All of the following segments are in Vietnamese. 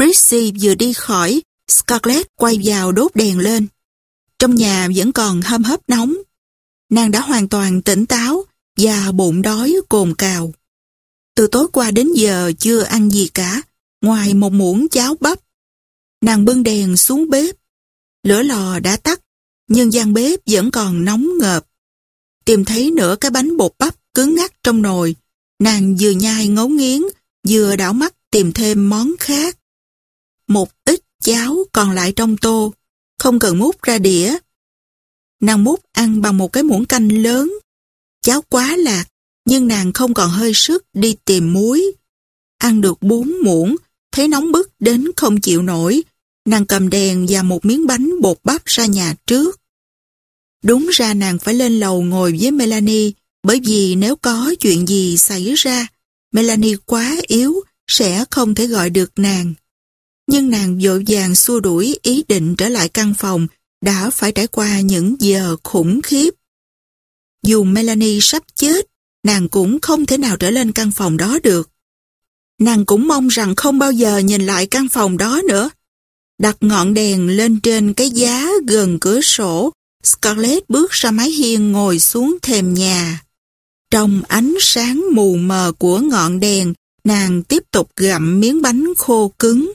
Brissy vừa đi khỏi, Scarlett quay vào đốt đèn lên. Trong nhà vẫn còn hâm hấp nóng. Nàng đã hoàn toàn tỉnh táo và bụng đói cồn cào. Từ tối qua đến giờ chưa ăn gì cả, ngoài một muỗng cháo bắp. Nàng bưng đèn xuống bếp. Lửa lò đã tắt, nhưng gian bếp vẫn còn nóng ngợp. Tìm thấy nửa cái bánh bột bắp cứng ngắt trong nồi. Nàng vừa nhai ngấu nghiến, vừa đảo mắt tìm thêm món khác. Một ít cháo còn lại trong tô, không cần múc ra đĩa. Nàng múc ăn bằng một cái muỗng canh lớn. Cháo quá lạc, nhưng nàng không còn hơi sức đi tìm muối. Ăn được bốn muỗng, thấy nóng bức đến không chịu nổi. Nàng cầm đèn và một miếng bánh bột bắp ra nhà trước. Đúng ra nàng phải lên lầu ngồi với Melanie, bởi vì nếu có chuyện gì xảy ra, Melanie quá yếu, sẽ không thể gọi được nàng. Nhưng nàng vội vàng xua đuổi ý định trở lại căn phòng đã phải trải qua những giờ khủng khiếp. Dù Melanie sắp chết, nàng cũng không thể nào trở lên căn phòng đó được. Nàng cũng mong rằng không bao giờ nhìn lại căn phòng đó nữa. Đặt ngọn đèn lên trên cái giá gần cửa sổ, Scarlett bước ra mái hiên ngồi xuống thềm nhà. Trong ánh sáng mù mờ của ngọn đèn, nàng tiếp tục gặm miếng bánh khô cứng.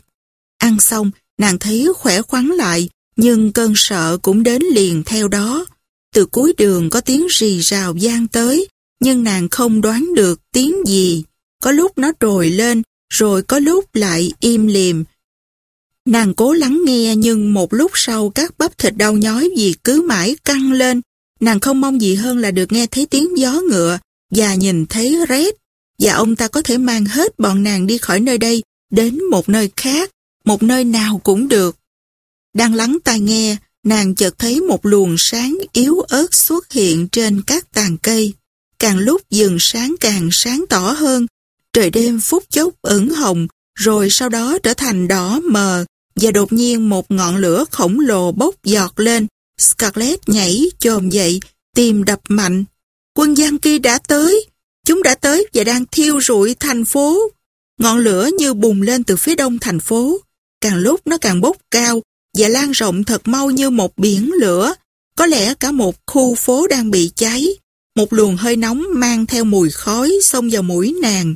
Ăn xong, nàng thấy khỏe khoắn lại, nhưng cơn sợ cũng đến liền theo đó. Từ cuối đường có tiếng rì rào gian tới, nhưng nàng không đoán được tiếng gì. Có lúc nó trồi lên, rồi có lúc lại im liềm. Nàng cố lắng nghe nhưng một lúc sau các bắp thịt đau nhói vì cứ mãi căng lên. Nàng không mong gì hơn là được nghe thấy tiếng gió ngựa và nhìn thấy rét và ông ta có thể mang hết bọn nàng đi khỏi nơi đây đến một nơi khác, một nơi nào cũng được. Đang lắng tai nghe, nàng chợt thấy một luồng sáng yếu ớt xuất hiện trên các tàn cây. Càng lúc dừng sáng càng sáng tỏ hơn, trời đêm phút chốc ửng hồng, rồi sau đó trở thành đỏ mờ, và đột nhiên một ngọn lửa khổng lồ bốc giọt lên. Scarlett nhảy chồm dậy, tim đập mạnh. Quân gian kia đã tới, chúng đã tới và đang thiêu rụi thành phố. Ngọn lửa như bùng lên từ phía đông thành phố, càng lúc nó càng bốc cao và lan rộng thật mau như một biển lửa. Có lẽ cả một khu phố đang bị cháy. Một luồng hơi nóng mang theo mùi khói xông vào mũi nàng.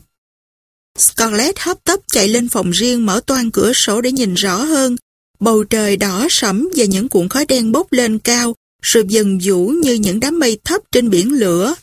Scarlett hấp tấp chạy lên phòng riêng mở toan cửa sổ để nhìn rõ hơn. Bầu trời đỏ sẫm và những cuộn khói đen bốc lên cao, rồi dần vũ như những đám mây thấp trên biển lửa.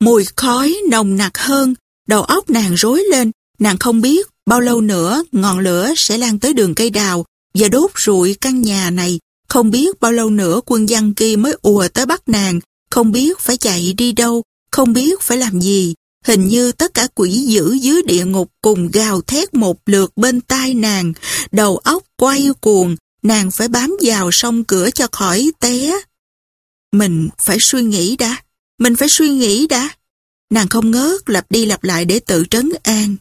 Mùi khói nồng nặc hơn, đầu óc nàng rối lên, nàng không biết bao lâu nữa ngọn lửa sẽ lan tới đường cây đào và đốt rụi căn nhà này. Không biết bao lâu nữa quân dân kia mới ùa tới bắt nàng, không biết phải chạy đi đâu, không biết phải làm gì. Hình như tất cả quỷ dữ dưới địa ngục cùng gào thét một lượt bên tai nàng, đầu óc quay cuồng, nàng phải bám vào song cửa cho khỏi té. Mình phải suy nghĩ đã, mình phải suy nghĩ đã. Nàng không ngớt lặp đi lặp lại để tự trấn an.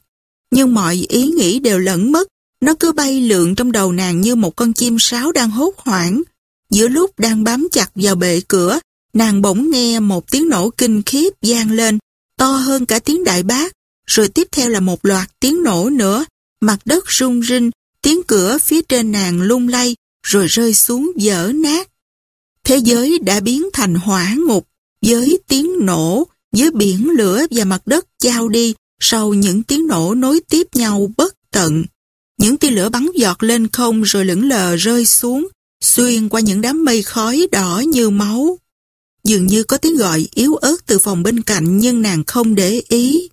Nhưng mọi ý nghĩ đều lẫn mất, nó cứ bay lượn trong đầu nàng như một con chim sáo đang hốt hoảng. Giữa lúc đang bám chặt vào bệ cửa, nàng bỗng nghe một tiếng nổ kinh khiếp gian lên, to hơn cả tiếng đại bác, rồi tiếp theo là một loạt tiếng nổ nữa, mặt đất rung rinh, tiếng cửa phía trên nàng lung lay, rồi rơi xuống dở nát. Thế giới đã biến thành hỏa ngục, với tiếng nổ, với biển lửa và mặt đất trao đi sau những tiếng nổ nối tiếp nhau bất tận. Những tia lửa bắn giọt lên không rồi lững lờ rơi xuống, xuyên qua những đám mây khói đỏ như máu. Dường như có tiếng gọi yếu ớt từ phòng bên cạnh nhưng nàng không để ý.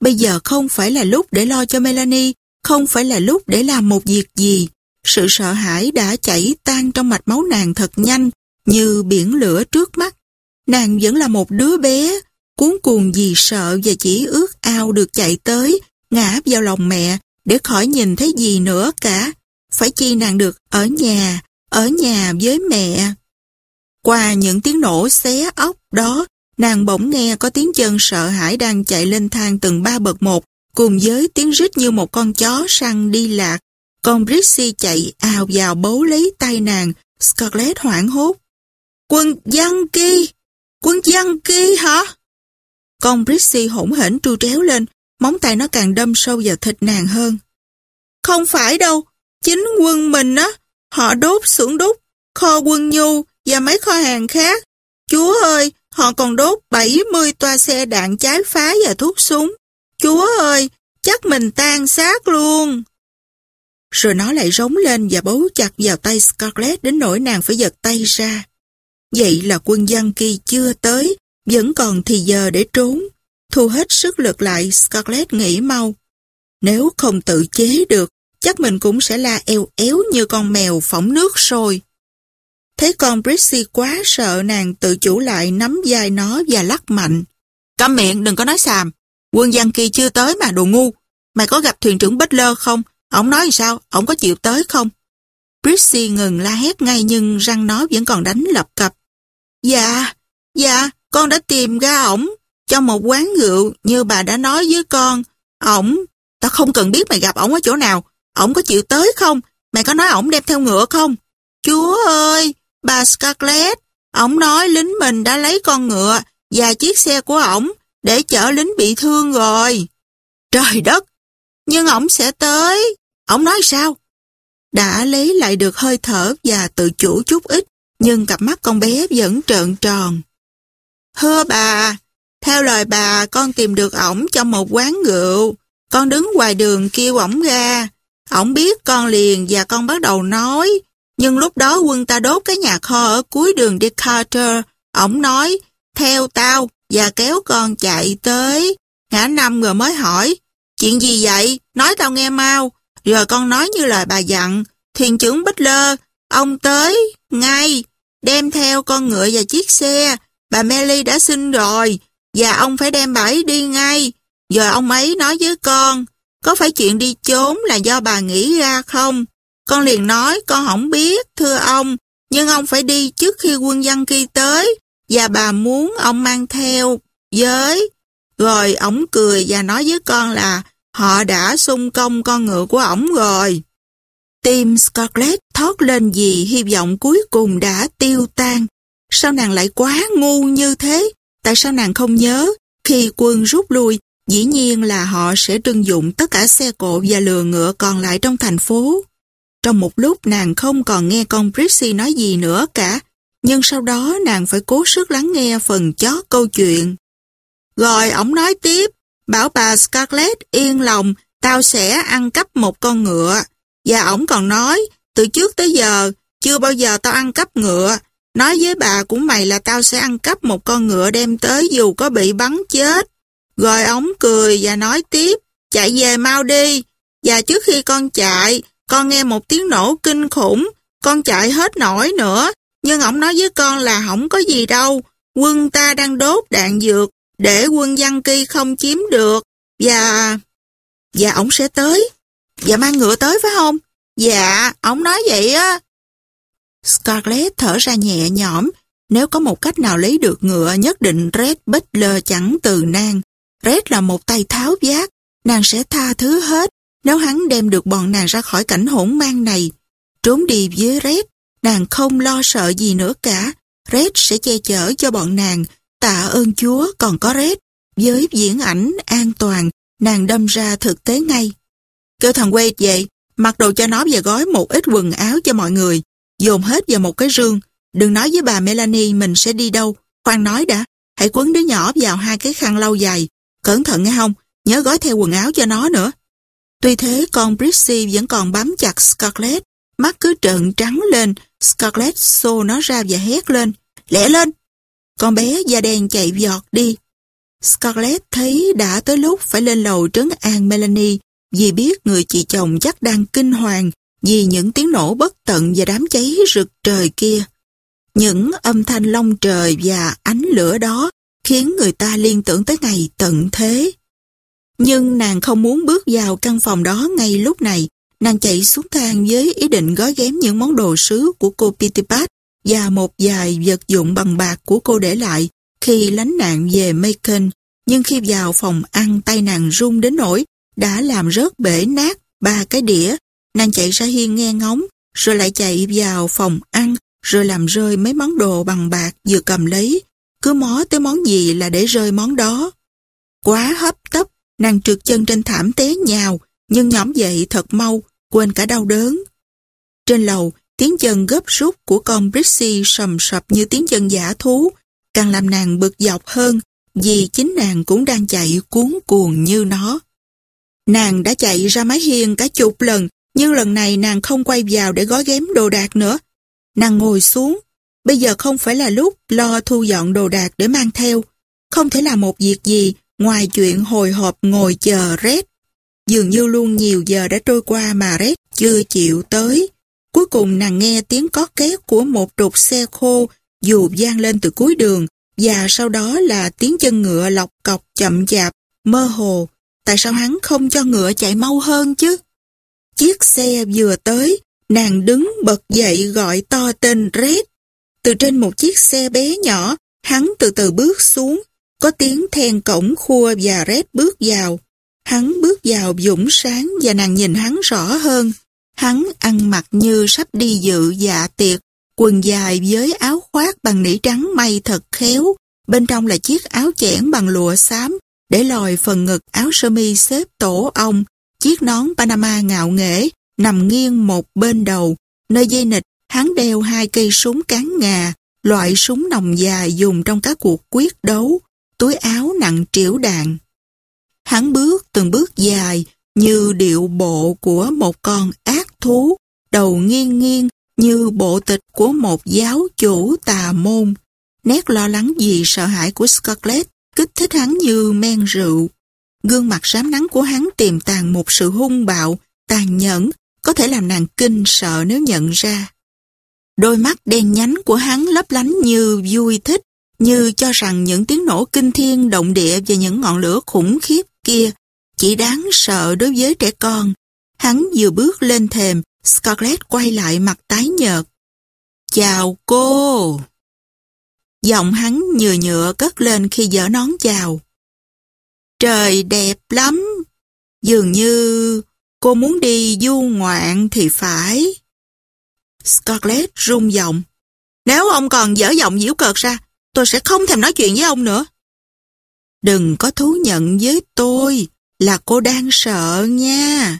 Bây giờ không phải là lúc để lo cho Melanie, không phải là lúc để làm một việc gì. Sự sợ hãi đã chảy tan trong mạch máu nàng thật nhanh, như biển lửa trước mắt. Nàng vẫn là một đứa bé, cuốn cuồng vì sợ và chỉ ước ao được chạy tới, ngã vào lòng mẹ, để khỏi nhìn thấy gì nữa cả. Phải chi nàng được ở nhà, ở nhà với mẹ. Qua những tiếng nổ xé ốc đó, nàng bỗng nghe có tiếng chân sợ hãi đang chạy lên thang từng ba bậc một, cùng với tiếng rít như một con chó săn đi lạc. Con Brixie chạy ào vào bấu lấy tay nàng, Scarlett hoảng hốt. Quân dân kia! Quân dân kia hả? Con Brixie hỗn hển tru tréo lên, móng tay nó càng đâm sâu vào thịt nàng hơn. Không phải đâu, chính quân mình á, họ đốt xưởng đúc, kho quân nhu và mấy kho hàng khác. Chúa ơi, họ còn đốt 70 toa xe đạn trái phá và thuốc súng. Chúa ơi, chắc mình tan xác luôn. Rồi nó lại rống lên và bấu chặt vào tay Scarlett đến nỗi nàng phải giật tay ra. Vậy là quân dân kỳ chưa tới, vẫn còn thì giờ để trốn. Thu hết sức lực lại, Scarlett nghĩ mau. Nếu không tự chế được, chắc mình cũng sẽ la eo éo như con mèo phỏng nước sôi. Thấy con Brissy quá sợ nàng tự chủ lại nắm vai nó và lắc mạnh. Câm miệng đừng có nói xàm. Quân dân kia chưa tới mà đồ ngu. Mày có gặp thuyền trưởng Butler không? Ông nói sao? Ông có chịu tới không? Brissy ngừng la hét ngay nhưng răng nó vẫn còn đánh lập cập. Dạ, dạ, con đã tìm ra ổng trong một quán rượu như bà đã nói với con. Ổng, ta không cần biết mày gặp ổng ở chỗ nào. Ổng có chịu tới không? Mày có nói ổng đem theo ngựa không? Chúa ơi, bà Scarlett, ổng nói lính mình đã lấy con ngựa và chiếc xe của ổng để chở lính bị thương rồi. Trời đất, nhưng ổng sẽ tới. Ổng nói sao? Đã lấy lại được hơi thở và tự chủ chút ít, nhưng cặp mắt con bé vẫn trợn tròn. Hưa bà, theo lời bà con tìm được ổng trong một quán rượu. Con đứng ngoài đường kêu ổng ra. Ổng biết con liền và con bắt đầu nói. Nhưng lúc đó quân ta đốt cái nhà kho ở cuối đường Decatur. Ổng nói, theo tao và kéo con chạy tới. Ngã năm rồi mới hỏi, chuyện gì vậy? Nói tao nghe mau. Rồi con nói như lời bà dặn, thuyền trưởng Bích Lơ, ông tới, ngay, đem theo con ngựa và chiếc xe. Bà Melly đã xin rồi, và ông phải đem bà ấy đi ngay. Giờ ông ấy nói với con, có phải chuyện đi trốn là do bà nghĩ ra không? Con liền nói con không biết, thưa ông, nhưng ông phải đi trước khi quân dân kia tới, và bà muốn ông mang theo với. Rồi ông cười và nói với con là họ đã xung công con ngựa của ổng rồi. Tim Scarlett thoát lên vì hy vọng cuối cùng đã tiêu tan. Sao nàng lại quá ngu như thế? Tại sao nàng không nhớ? Khi quân rút lui, dĩ nhiên là họ sẽ trưng dụng tất cả xe cộ và lừa ngựa còn lại trong thành phố. Trong một lúc nàng không còn nghe con Prissy nói gì nữa cả, nhưng sau đó nàng phải cố sức lắng nghe phần chót câu chuyện. Rồi ổng nói tiếp, bảo bà Scarlett yên lòng, tao sẽ ăn cắp một con ngựa. Và ổng còn nói, từ trước tới giờ, chưa bao giờ tao ăn cắp ngựa, Nói với bà của mày là tao sẽ ăn cắp một con ngựa đem tới dù có bị bắn chết. Rồi ống cười và nói tiếp, chạy về mau đi. Và trước khi con chạy, con nghe một tiếng nổ kinh khủng, con chạy hết nổi nữa. Nhưng ổng nói với con là không có gì đâu, quân ta đang đốt đạn dược để quân dân kỳ không chiếm được. Và... Và ổng sẽ tới. Và mang ngựa tới phải không? Dạ, ổng nói vậy á. Scarlett thở ra nhẹ nhõm, nếu có một cách nào lấy được ngựa nhất định Red Butler chẳng từ nan. Red là một tay tháo giác, nàng sẽ tha thứ hết nếu hắn đem được bọn nàng ra khỏi cảnh hỗn mang này. Trốn đi với Red, nàng không lo sợ gì nữa cả. Red sẽ che chở cho bọn nàng, tạ ơn Chúa còn có Red. Với diễn ảnh an toàn, nàng đâm ra thực tế ngay. Kêu thằng Wade vậy, mặc đồ cho nó và gói một ít quần áo cho mọi người dồn hết vào một cái rương. Đừng nói với bà Melanie mình sẽ đi đâu. Khoan nói đã, hãy quấn đứa nhỏ vào hai cái khăn lau dài. Cẩn thận nghe không, nhớ gói theo quần áo cho nó nữa. Tuy thế con Brissy vẫn còn bám chặt Scarlett. Mắt cứ trợn trắng lên, Scarlett xô nó ra và hét lên. Lẹ lên! Con bé da đen chạy giọt đi. Scarlett thấy đã tới lúc phải lên lầu trấn an Melanie vì biết người chị chồng chắc đang kinh hoàng vì những tiếng nổ bất tận và đám cháy rực trời kia. Những âm thanh long trời và ánh lửa đó khiến người ta liên tưởng tới ngày tận thế. Nhưng nàng không muốn bước vào căn phòng đó ngay lúc này. Nàng chạy xuống thang với ý định gói ghém những món đồ sứ của cô Pitipat và một vài vật dụng bằng bạc của cô để lại khi lánh nạn về Macon. Nhưng khi vào phòng ăn, tay nàng run đến nỗi đã làm rớt bể nát ba cái đĩa Nàng chạy ra hiên nghe ngóng, rồi lại chạy vào phòng ăn, rồi làm rơi mấy món đồ bằng bạc vừa cầm lấy. Cứ mó tới món gì là để rơi món đó. Quá hấp tấp, nàng trượt chân trên thảm té nhào, nhưng nhóm dậy thật mau, quên cả đau đớn. Trên lầu, tiếng chân gấp rút của con Brixie sầm sập như tiếng chân giả thú, càng làm nàng bực dọc hơn vì chính nàng cũng đang chạy cuốn cuồng như nó. Nàng đã chạy ra mái hiên cả chục lần, nhưng lần này nàng không quay vào để gói ghém đồ đạc nữa. Nàng ngồi xuống, bây giờ không phải là lúc lo thu dọn đồ đạc để mang theo. Không thể làm một việc gì ngoài chuyện hồi hộp ngồi chờ Red. Dường như luôn nhiều giờ đã trôi qua mà Red chưa chịu tới. Cuối cùng nàng nghe tiếng có két của một trục xe khô dù gian lên từ cuối đường và sau đó là tiếng chân ngựa lọc cọc chậm chạp, mơ hồ. Tại sao hắn không cho ngựa chạy mau hơn chứ? Chiếc xe vừa tới, nàng đứng bật dậy gọi to tên Red. Từ trên một chiếc xe bé nhỏ, hắn từ từ bước xuống, có tiếng then cổng khua và Red bước vào. Hắn bước vào dũng sáng và nàng nhìn hắn rõ hơn. Hắn ăn mặc như sắp đi dự dạ tiệc, quần dài với áo khoác bằng nỉ trắng may thật khéo, bên trong là chiếc áo chẽn bằng lụa xám, để lòi phần ngực áo sơ mi xếp tổ ong, chiếc nón Panama ngạo nghễ, nằm nghiêng một bên đầu, nơi dây nịch hắn đeo hai cây súng cán ngà, loại súng nòng dài dùng trong các cuộc quyết đấu, túi áo nặng triểu đạn. Hắn bước từng bước dài như điệu bộ của một con ác thú, đầu nghiêng nghiêng như bộ tịch của một giáo chủ tà môn. Nét lo lắng vì sợ hãi của Scarlett kích thích hắn như men rượu. Gương mặt rám nắng của hắn tiềm tàng một sự hung bạo, tàn nhẫn, có thể làm nàng kinh sợ nếu nhận ra. Đôi mắt đen nhánh của hắn lấp lánh như vui thích, như cho rằng những tiếng nổ kinh thiên động địa và những ngọn lửa khủng khiếp kia chỉ đáng sợ đối với trẻ con. Hắn vừa bước lên thềm, Scarlett quay lại mặt tái nhợt. Chào cô! Giọng hắn nhừa nhựa cất lên khi dở nón chào. Trời đẹp lắm! Dường như cô muốn đi du ngoạn thì phải. Scarlett rung giọng. Nếu ông còn dở giọng diễu cợt ra, tôi sẽ không thèm nói chuyện với ông nữa. Đừng có thú nhận với tôi là cô đang sợ nha.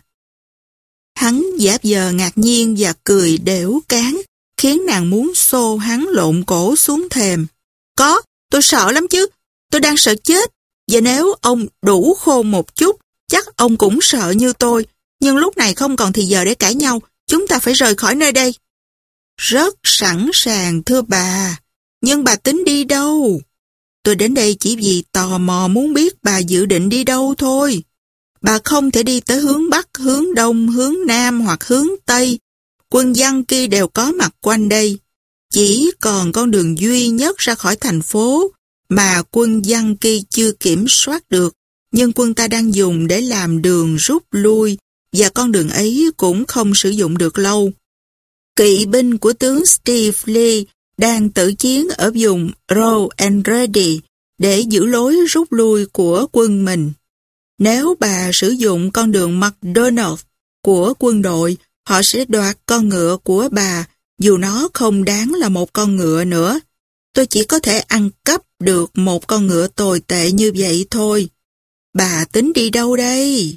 Hắn giả giờ ngạc nhiên và cười đểu cán, khiến nàng muốn xô hắn lộn cổ xuống thềm. Có, tôi sợ lắm chứ, tôi đang sợ chết. Và nếu ông đủ khôn một chút, chắc ông cũng sợ như tôi. Nhưng lúc này không còn thì giờ để cãi nhau, chúng ta phải rời khỏi nơi đây. Rất sẵn sàng thưa bà, nhưng bà tính đi đâu? Tôi đến đây chỉ vì tò mò muốn biết bà dự định đi đâu thôi. Bà không thể đi tới hướng Bắc, hướng Đông, hướng Nam hoặc hướng Tây. Quân dân kia đều có mặt quanh đây. Chỉ còn con đường duy nhất ra khỏi thành phố mà quân dân kia chưa kiểm soát được, nhưng quân ta đang dùng để làm đường rút lui và con đường ấy cũng không sử dụng được lâu. Kỵ binh của tướng Steve Lee đang tự chiến ở vùng Row and Ready để giữ lối rút lui của quân mình. Nếu bà sử dụng con đường McDonald của quân đội, họ sẽ đoạt con ngựa của bà, dù nó không đáng là một con ngựa nữa. Tôi chỉ có thể ăn cắp được một con ngựa tồi tệ như vậy thôi. Bà tính đi đâu đây?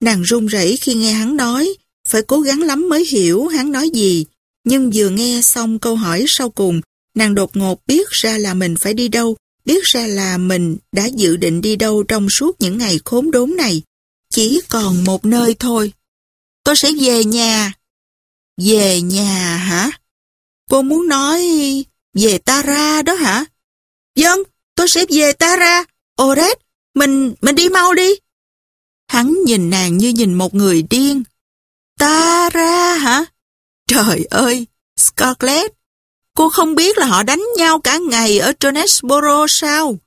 Nàng run rẩy khi nghe hắn nói, phải cố gắng lắm mới hiểu hắn nói gì. Nhưng vừa nghe xong câu hỏi sau cùng, nàng đột ngột biết ra là mình phải đi đâu biết ra là mình đã dự định đi đâu trong suốt những ngày khốn đốn này. Chỉ còn một nơi thôi. Tôi sẽ về nhà. Về nhà hả? Cô muốn nói về Tara đó hả? Vâng, tôi sẽ về Tara. Oret, mình, mình đi mau đi. Hắn nhìn nàng như nhìn một người điên. Tara hả? Trời ơi, Scarlett, Cô không biết là họ đánh nhau cả ngày ở Jonesboro sao?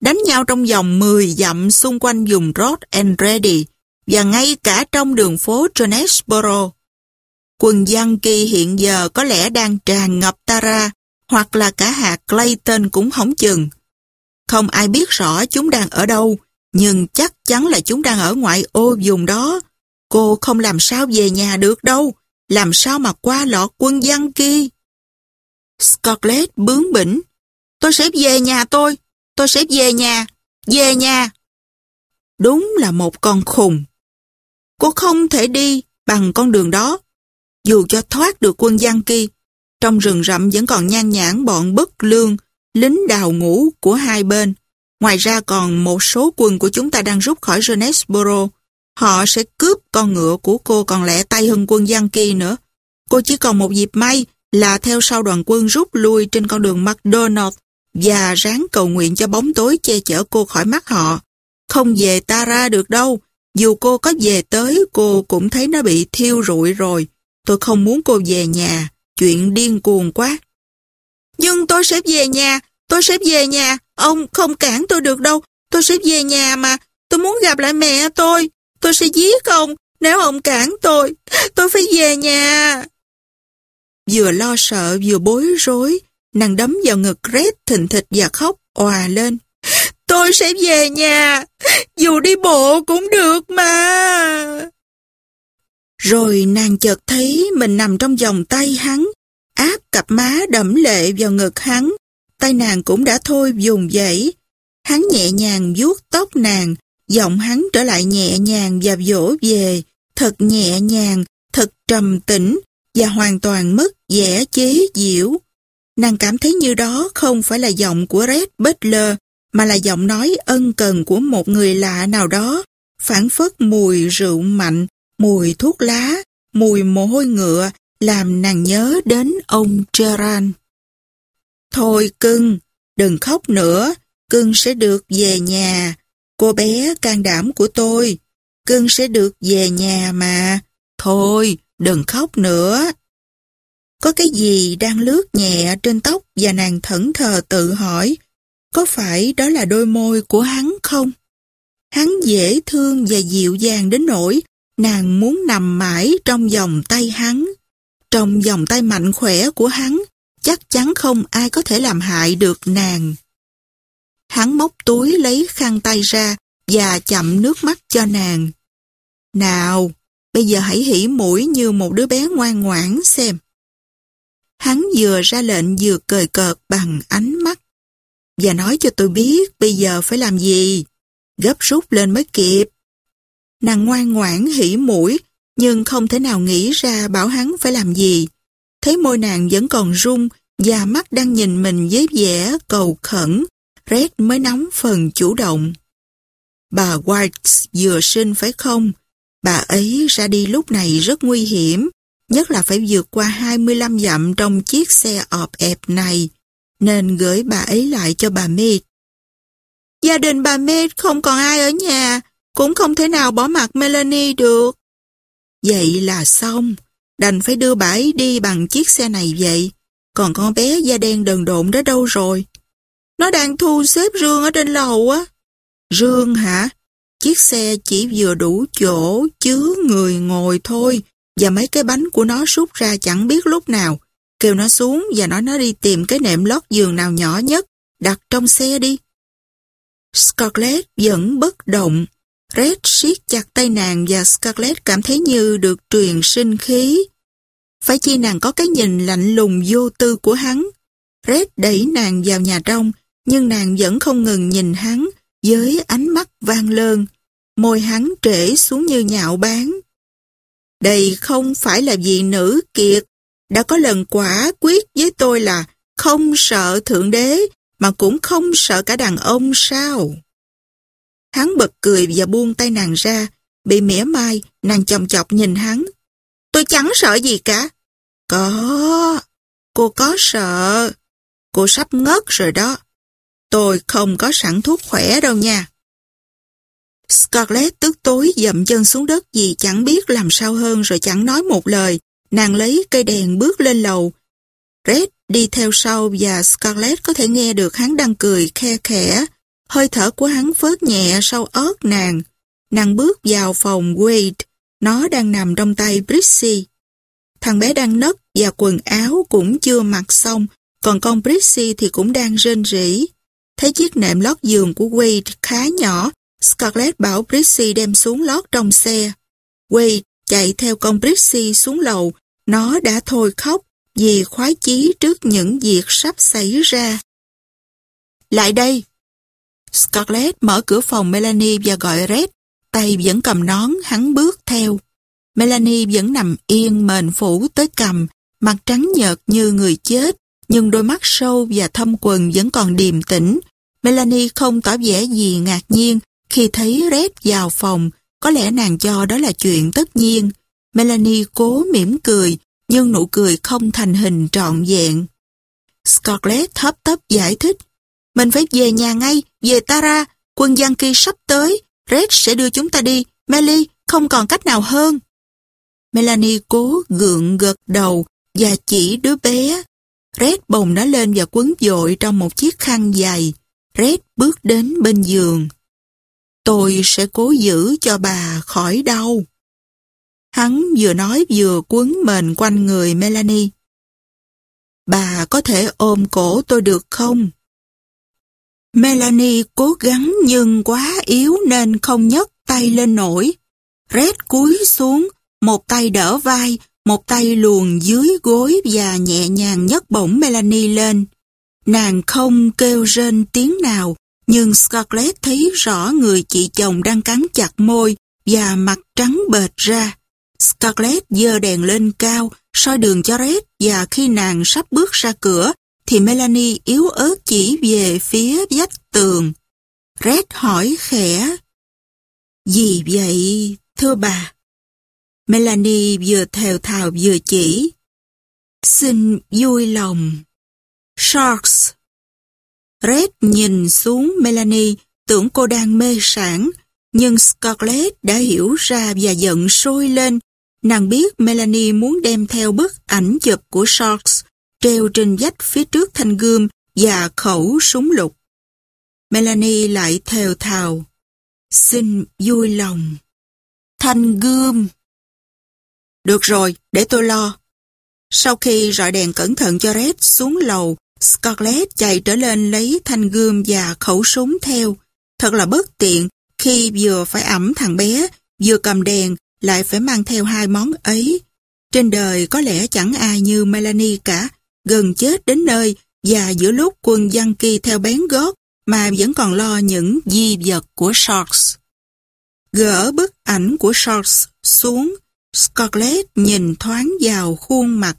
Đánh nhau trong vòng 10 dặm xung quanh vùng Road and Ready và ngay cả trong đường phố Jonesboro. Quần dân kỳ hiện giờ có lẽ đang tràn ngập Tara hoặc là cả hạt Clayton cũng hỏng chừng. Không ai biết rõ chúng đang ở đâu, nhưng chắc chắn là chúng đang ở ngoại ô vùng đó. Cô không làm sao về nhà được đâu, làm sao mà qua lọt quân dân kia. Scarlett bướng bỉnh. Tôi sẽ về nhà tôi, tôi sẽ về nhà, về nhà. Đúng là một con khùng. Cô không thể đi bằng con đường đó. dù cho thoát được quân Giang kia. Trong rừng rậm vẫn còn nhan nhãn bọn bất lương, lính đào ngũ của hai bên. Ngoài ra còn một số quân của chúng ta đang rút khỏi Jonesboro. Họ sẽ cướp con ngựa của cô còn lẽ tay hơn quân Giang Kỳ nữa. Cô chỉ còn một dịp may là theo sau đoàn quân rút lui trên con đường McDonald và ráng cầu nguyện cho bóng tối che chở cô khỏi mắt họ. Không về ta ra được đâu, dù cô có về tới cô cũng thấy nó bị thiêu rụi rồi. Tôi không muốn cô về nhà, chuyện điên cuồng quá. Nhưng tôi sẽ về nhà, tôi sẽ về nhà, ông không cản tôi được đâu, tôi sẽ về nhà mà, tôi muốn gặp lại mẹ tôi, tôi sẽ giết ông nếu ông cản tôi, tôi phải về nhà. Vừa lo sợ vừa bối rối, nàng đấm vào ngực rét thình thịch và khóc òa lên. Tôi sẽ về nhà, dù đi bộ cũng được mà. Rồi nàng chợt thấy mình nằm trong vòng tay hắn, áp cặp má đẫm lệ vào ngực hắn. Tay nàng cũng đã thôi dùng dãy. Hắn nhẹ nhàng vuốt tóc nàng, giọng hắn trở lại nhẹ nhàng và vỗ về, thật nhẹ nhàng, thật trầm tĩnh và hoàn toàn mất vẻ chế diễu. Nàng cảm thấy như đó không phải là giọng của Red Butler, mà là giọng nói ân cần của một người lạ nào đó, phản phất mùi rượu mạnh, mùi thuốc lá, mùi mồ hôi ngựa, làm nàng nhớ đến ông Gerard. Thôi cưng, đừng khóc nữa, cưng sẽ được về nhà. Cô bé can đảm của tôi, cưng sẽ được về nhà mà. Thôi, đừng khóc nữa. Có cái gì đang lướt nhẹ trên tóc và nàng thẫn thờ tự hỏi, có phải đó là đôi môi của hắn không? Hắn dễ thương và dịu dàng đến nỗi nàng muốn nằm mãi trong vòng tay hắn. Trong vòng tay mạnh khỏe của hắn, chắc chắn không ai có thể làm hại được nàng. Hắn móc túi lấy khăn tay ra và chậm nước mắt cho nàng. Nào, bây giờ hãy hỉ mũi như một đứa bé ngoan ngoãn xem. Hắn vừa ra lệnh vừa cười cợt bằng ánh mắt và nói cho tôi biết bây giờ phải làm gì. Gấp rút lên mới kịp. Nàng ngoan ngoãn hỉ mũi, nhưng không thể nào nghĩ ra bảo hắn phải làm gì. Thấy môi nàng vẫn còn rung và mắt đang nhìn mình với vẻ cầu khẩn, Red mới nóng phần chủ động. Bà White vừa sinh phải không? Bà ấy ra đi lúc này rất nguy hiểm, nhất là phải vượt qua 25 dặm trong chiếc xe ọp ẹp này nên gửi bà ấy lại cho bà Mead. Gia đình bà Mead không còn ai ở nhà, cũng không thể nào bỏ mặt Melanie được. Vậy là xong, đành phải đưa bà ấy đi bằng chiếc xe này vậy. Còn con bé da đen đần độn đó đâu rồi? Nó đang thu xếp rương ở trên lầu á. Rương hả? Chiếc xe chỉ vừa đủ chỗ chứa người ngồi thôi và mấy cái bánh của nó rút ra chẳng biết lúc nào. Kêu nó xuống và nói nó đi tìm cái nệm lót giường nào nhỏ nhất, đặt trong xe đi. Scarlett vẫn bất động. Red siết chặt tay nàng và Scarlett cảm thấy như được truyền sinh khí. Phải chi nàng có cái nhìn lạnh lùng vô tư của hắn. Red đẩy nàng vào nhà trong, nhưng nàng vẫn không ngừng nhìn hắn với ánh mắt vang lơn. Môi hắn trễ xuống như nhạo báng. Đây không phải là vị nữ kiệt đã có lần quả quyết với tôi là không sợ Thượng Đế mà cũng không sợ cả đàn ông sao? Hắn bật cười và buông tay nàng ra, bị mỉa mai, nàng chồng chọc nhìn hắn. Tôi chẳng sợ gì cả. Có, cô có sợ. Cô sắp ngất rồi đó. Tôi không có sẵn thuốc khỏe đâu nha. Scarlett tức tối dậm chân xuống đất vì chẳng biết làm sao hơn rồi chẳng nói một lời, Nàng lấy cây đèn bước lên lầu. Red đi theo sau và Scarlett có thể nghe được hắn đang cười khe khẽ. Hơi thở của hắn phớt nhẹ sau ớt nàng. Nàng bước vào phòng Wade. Nó đang nằm trong tay Brissy. Thằng bé đang nấc và quần áo cũng chưa mặc xong. Còn con Brissy thì cũng đang rên rỉ. Thấy chiếc nệm lót giường của Wade khá nhỏ, Scarlett bảo Brissy đem xuống lót trong xe. Wade chạy theo con Brissy xuống lầu, nó đã thôi khóc vì khoái chí trước những việc sắp xảy ra. Lại đây! Scarlett mở cửa phòng Melanie và gọi Red, tay vẫn cầm nón, hắn bước theo. Melanie vẫn nằm yên mền phủ tới cầm, mặt trắng nhợt như người chết, nhưng đôi mắt sâu và thâm quần vẫn còn điềm tĩnh. Melanie không tỏ vẻ gì ngạc nhiên khi thấy Red vào phòng, có lẽ nàng cho đó là chuyện tất nhiên. Melanie cố mỉm cười, nhưng nụ cười không thành hình trọn vẹn. Scarlett hấp tấp giải thích. Mình phải về nhà ngay, về Tara, quân Yankee sắp tới, Red sẽ đưa chúng ta đi, Melly không còn cách nào hơn. Melanie cố gượng gật đầu và chỉ đứa bé. Red bồng nó lên và quấn dội trong một chiếc khăn dày. Red bước đến bên giường. Tôi sẽ cố giữ cho bà khỏi đau. Hắn vừa nói vừa quấn mền quanh người Melanie. Bà có thể ôm cổ tôi được không? Melanie cố gắng nhưng quá yếu nên không nhấc tay lên nổi. Red cúi xuống, một tay đỡ vai, một tay luồn dưới gối và nhẹ nhàng nhấc bổng Melanie lên. Nàng không kêu rên tiếng nào, nhưng Scarlett thấy rõ người chị chồng đang cắn chặt môi và mặt trắng bệt ra. Scarlett dơ đèn lên cao, soi đường cho Red và khi nàng sắp bước ra cửa thì Melanie yếu ớt chỉ về phía vách tường. Red hỏi khẽ. Gì vậy, thưa bà? Melanie vừa thều thào vừa chỉ. Xin vui lòng. Sharks. Red nhìn xuống Melanie, tưởng cô đang mê sản, nhưng Scarlett đã hiểu ra và giận sôi lên. Nàng biết Melanie muốn đem theo bức ảnh chụp của Sharks treo trên vách phía trước thanh gươm và khẩu súng lục. Melanie lại thều thào. Xin vui lòng. Thanh gươm. Được rồi, để tôi lo. Sau khi rọi đèn cẩn thận cho Red xuống lầu, Scarlett chạy trở lên lấy thanh gươm và khẩu súng theo. Thật là bất tiện khi vừa phải ẩm thằng bé, vừa cầm đèn, lại phải mang theo hai món ấy. Trên đời có lẽ chẳng ai như Melanie cả, gần chết đến nơi và giữa lúc quân dân kỳ theo bén gót mà vẫn còn lo những di vật của Sharks. Gỡ bức ảnh của Sharks xuống, Scarlett nhìn thoáng vào khuôn mặt.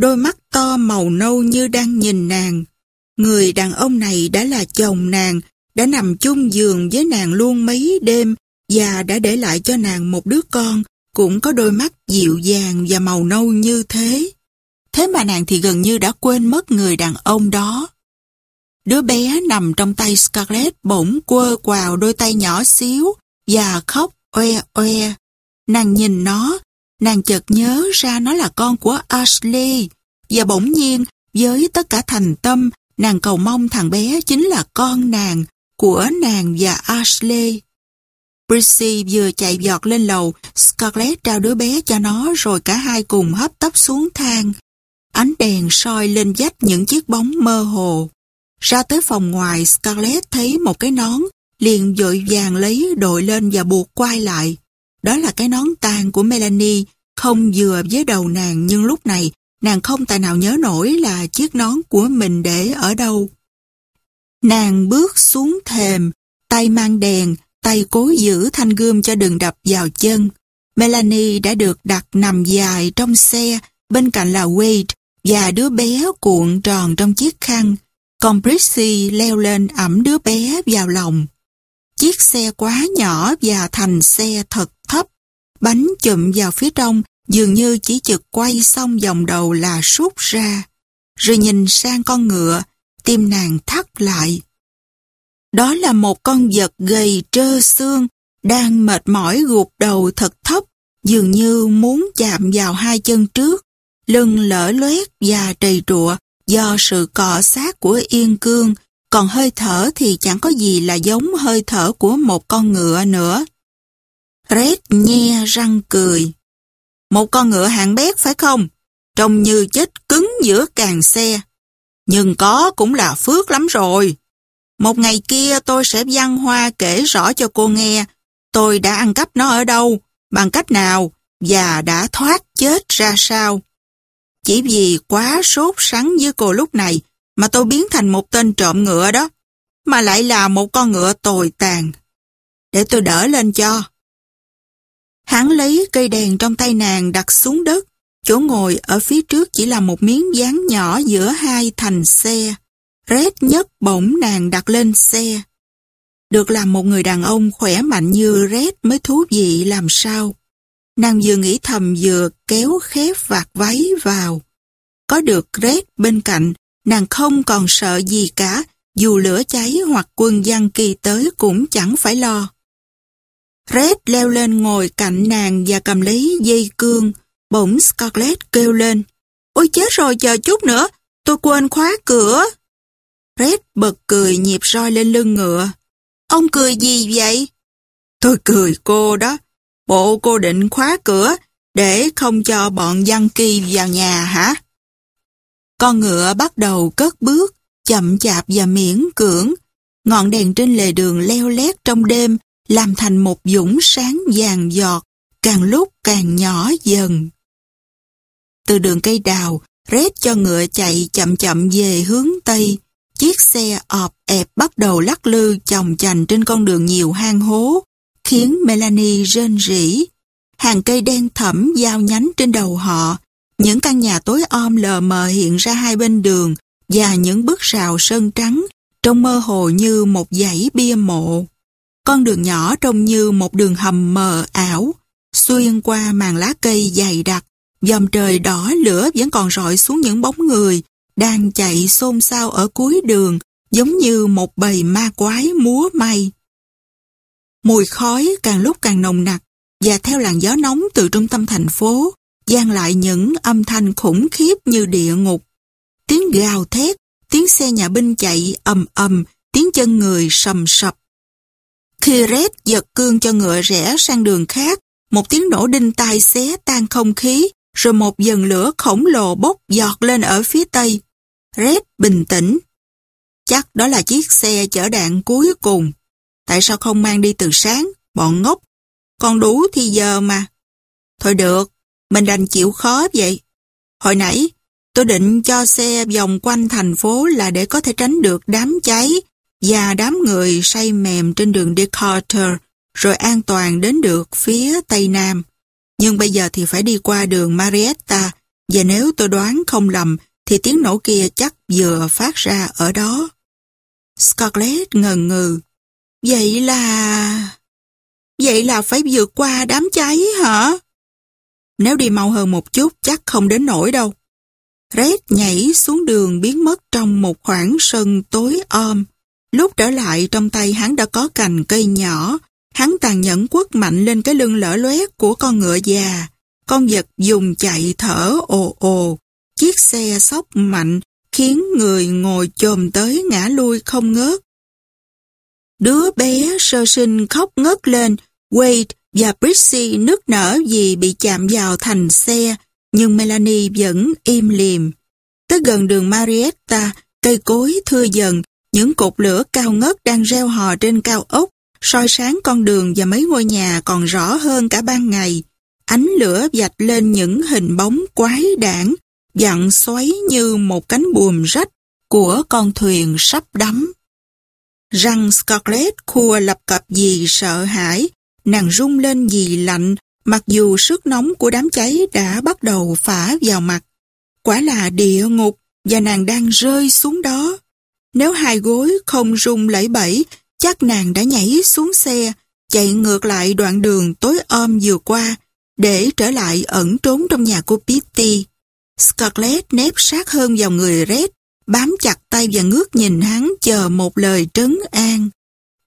Đôi mắt to màu nâu như đang nhìn nàng. Người đàn ông này đã là chồng nàng, đã nằm chung giường với nàng luôn mấy đêm và đã để lại cho nàng một đứa con cũng có đôi mắt dịu dàng và màu nâu như thế. Thế mà nàng thì gần như đã quên mất người đàn ông đó. Đứa bé nằm trong tay Scarlett bỗng quơ quào đôi tay nhỏ xíu và khóc oe oe. Nàng nhìn nó, nàng chợt nhớ ra nó là con của Ashley và bỗng nhiên với tất cả thành tâm nàng cầu mong thằng bé chính là con nàng của nàng và Ashley. Prissy vừa chạy giọt lên lầu, Scarlett trao đứa bé cho nó rồi cả hai cùng hấp tấp xuống thang. Ánh đèn soi lên dách những chiếc bóng mơ hồ. Ra tới phòng ngoài, Scarlett thấy một cái nón, liền vội vàng lấy đội lên và buộc quay lại. Đó là cái nón tàn của Melanie, không vừa với đầu nàng nhưng lúc này nàng không tài nào nhớ nổi là chiếc nón của mình để ở đâu. Nàng bước xuống thềm, tay mang đèn, tay cố giữ thanh gươm cho đừng đập vào chân. Melanie đã được đặt nằm dài trong xe, bên cạnh là Wade và đứa bé cuộn tròn trong chiếc khăn. Còn Prissy leo lên ẩm đứa bé vào lòng. Chiếc xe quá nhỏ và thành xe thật thấp. Bánh chụm vào phía trong dường như chỉ chực quay xong vòng đầu là sút ra. Rồi nhìn sang con ngựa, tim nàng thắt lại. Đó là một con vật gầy trơ xương, đang mệt mỏi gục đầu thật thấp, dường như muốn chạm vào hai chân trước, lưng lở loét và trầy trụa do sự cọ sát của yên cương, còn hơi thở thì chẳng có gì là giống hơi thở của một con ngựa nữa. Red nhe răng cười. Một con ngựa hạng bét phải không? Trông như chết cứng giữa càng xe. Nhưng có cũng là phước lắm rồi. Một ngày kia tôi sẽ văn hoa kể rõ cho cô nghe tôi đã ăn cắp nó ở đâu, bằng cách nào và đã thoát chết ra sao. Chỉ vì quá sốt sắng với cô lúc này mà tôi biến thành một tên trộm ngựa đó, mà lại là một con ngựa tồi tàn. Để tôi đỡ lên cho. Hắn lấy cây đèn trong tay nàng đặt xuống đất. Chỗ ngồi ở phía trước chỉ là một miếng dán nhỏ giữa hai thành xe. rét nhấc bổng nàng đặt lên xe. Được làm một người đàn ông khỏe mạnh như Red mới thú vị làm sao. Nàng vừa nghĩ thầm vừa kéo khép vạt váy vào. Có được Red bên cạnh, nàng không còn sợ gì cả, dù lửa cháy hoặc quân gian kỳ tới cũng chẳng phải lo. Red leo lên ngồi cạnh nàng và cầm lấy dây cương, bỗng Scarlett kêu lên. Ôi chết rồi chờ chút nữa, tôi quên khóa cửa. Red bật cười nhịp roi lên lưng ngựa. Ông cười gì vậy? Tôi cười cô đó. Bộ cô định khóa cửa để không cho bọn dân kỳ vào nhà hả? Con ngựa bắt đầu cất bước, chậm chạp và miễn cưỡng. Ngọn đèn trên lề đường leo lét trong đêm làm thành một dũng sáng vàng giọt, càng lúc càng nhỏ dần. Từ đường cây đào, rết cho ngựa chạy chậm chậm về hướng Tây. Chiếc xe ọp ẹp bắt đầu lắc lư chồng chành trên con đường nhiều hang hố, khiến Melanie rên rỉ. Hàng cây đen thẫm giao nhánh trên đầu họ, những căn nhà tối om lờ mờ hiện ra hai bên đường và những bức rào sơn trắng trông mơ hồ như một dãy bia mộ. Con đường nhỏ trông như một đường hầm mờ ảo, xuyên qua màn lá cây dày đặc, dòng trời đỏ lửa vẫn còn rọi xuống những bóng người đang chạy xôn xao ở cuối đường giống như một bầy ma quái múa may. Mùi khói càng lúc càng nồng nặc và theo làn gió nóng từ trung tâm thành phố gian lại những âm thanh khủng khiếp như địa ngục. Tiếng gào thét, tiếng xe nhà binh chạy ầm ầm, tiếng chân người sầm sập. Khi Red giật cương cho ngựa rẽ sang đường khác, một tiếng nổ đinh tai xé tan không khí, rồi một dần lửa khổng lồ bốc giọt lên ở phía tây. Red bình tĩnh. Chắc đó là chiếc xe chở đạn cuối cùng. Tại sao không mang đi từ sáng, bọn ngốc? Còn đủ thì giờ mà. Thôi được, mình đành chịu khó vậy. Hồi nãy, tôi định cho xe vòng quanh thành phố là để có thể tránh được đám cháy và đám người say mềm trên đường Decatur rồi an toàn đến được phía Tây Nam. Nhưng bây giờ thì phải đi qua đường Marietta và nếu tôi đoán không lầm thì tiếng nổ kia chắc vừa phát ra ở đó. Scarlett ngần ngừ. Vậy là... Vậy là phải vượt qua đám cháy hả? Nếu đi mau hơn một chút, chắc không đến nổi đâu. Red nhảy xuống đường biến mất trong một khoảng sân tối om. Lúc trở lại, trong tay hắn đã có cành cây nhỏ. Hắn tàn nhẫn quất mạnh lên cái lưng lở loét của con ngựa già. Con vật dùng chạy thở ồ ồ. Chiếc xe sóc mạnh khiến người ngồi chồm tới ngã lui không ngớt. Đứa bé sơ sinh khóc ngất lên, Wade và Brissy nức nở vì bị chạm vào thành xe, nhưng Melanie vẫn im lìm. Tới gần đường Marietta, cây cối thưa dần, những cột lửa cao ngất đang reo hò trên cao ốc, soi sáng con đường và mấy ngôi nhà còn rõ hơn cả ban ngày. Ánh lửa vạch lên những hình bóng quái đản, dặn xoáy như một cánh buồm rách của con thuyền sắp đắm. Răng Scarlett khua lập cập vì sợ hãi, nàng rung lên vì lạnh, mặc dù sức nóng của đám cháy đã bắt đầu phả vào mặt. Quả là địa ngục và nàng đang rơi xuống đó. Nếu hai gối không rung lẫy bẫy, chắc nàng đã nhảy xuống xe, chạy ngược lại đoạn đường tối om vừa qua, để trở lại ẩn trốn trong nhà của Pitty. Scarlett nép sát hơn vào người Red, bám chặt tay và ngước nhìn hắn chờ một lời trấn an.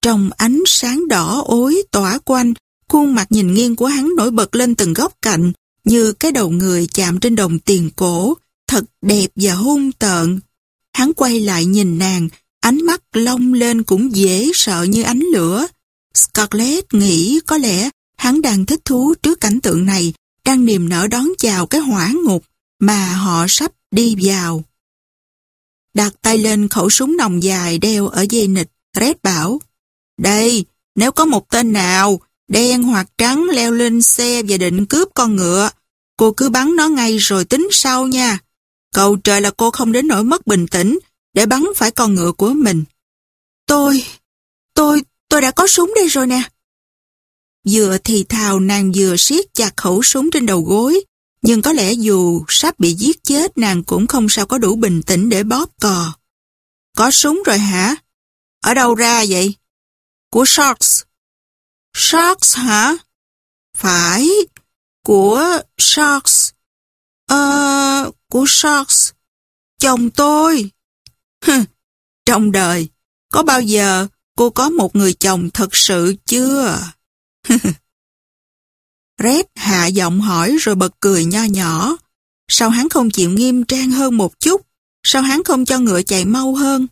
Trong ánh sáng đỏ ối tỏa quanh, khuôn mặt nhìn nghiêng của hắn nổi bật lên từng góc cạnh, như cái đầu người chạm trên đồng tiền cổ, thật đẹp và hung tợn. Hắn quay lại nhìn nàng, ánh mắt long lên cũng dễ sợ như ánh lửa. Scarlett nghĩ có lẽ hắn đang thích thú trước cảnh tượng này, đang niềm nở đón chào cái hỏa ngục mà họ sắp đi vào. Đặt tay lên khẩu súng nòng dài đeo ở dây nịch, Red bảo, Đây, nếu có một tên nào, đen hoặc trắng leo lên xe và định cướp con ngựa, cô cứ bắn nó ngay rồi tính sau nha. Cầu trời là cô không đến nỗi mất bình tĩnh để bắn phải con ngựa của mình. Tôi, tôi, tôi đã có súng đây rồi nè. Vừa thì thào nàng vừa siết chặt khẩu súng trên đầu gối, nhưng có lẽ dù sắp bị giết chết nàng cũng không sao có đủ bình tĩnh để bóp cò. Có súng rồi hả? Ở đâu ra vậy? Của Sharks. Sharks hả? Phải, của Sharks. Ờ, của Sharks. Chồng tôi. trong đời, có bao giờ cô có một người chồng thật sự chưa? Red hạ giọng hỏi rồi bật cười nho nhỏ. Sao hắn không chịu nghiêm trang hơn một chút? Sao hắn không cho ngựa chạy mau hơn?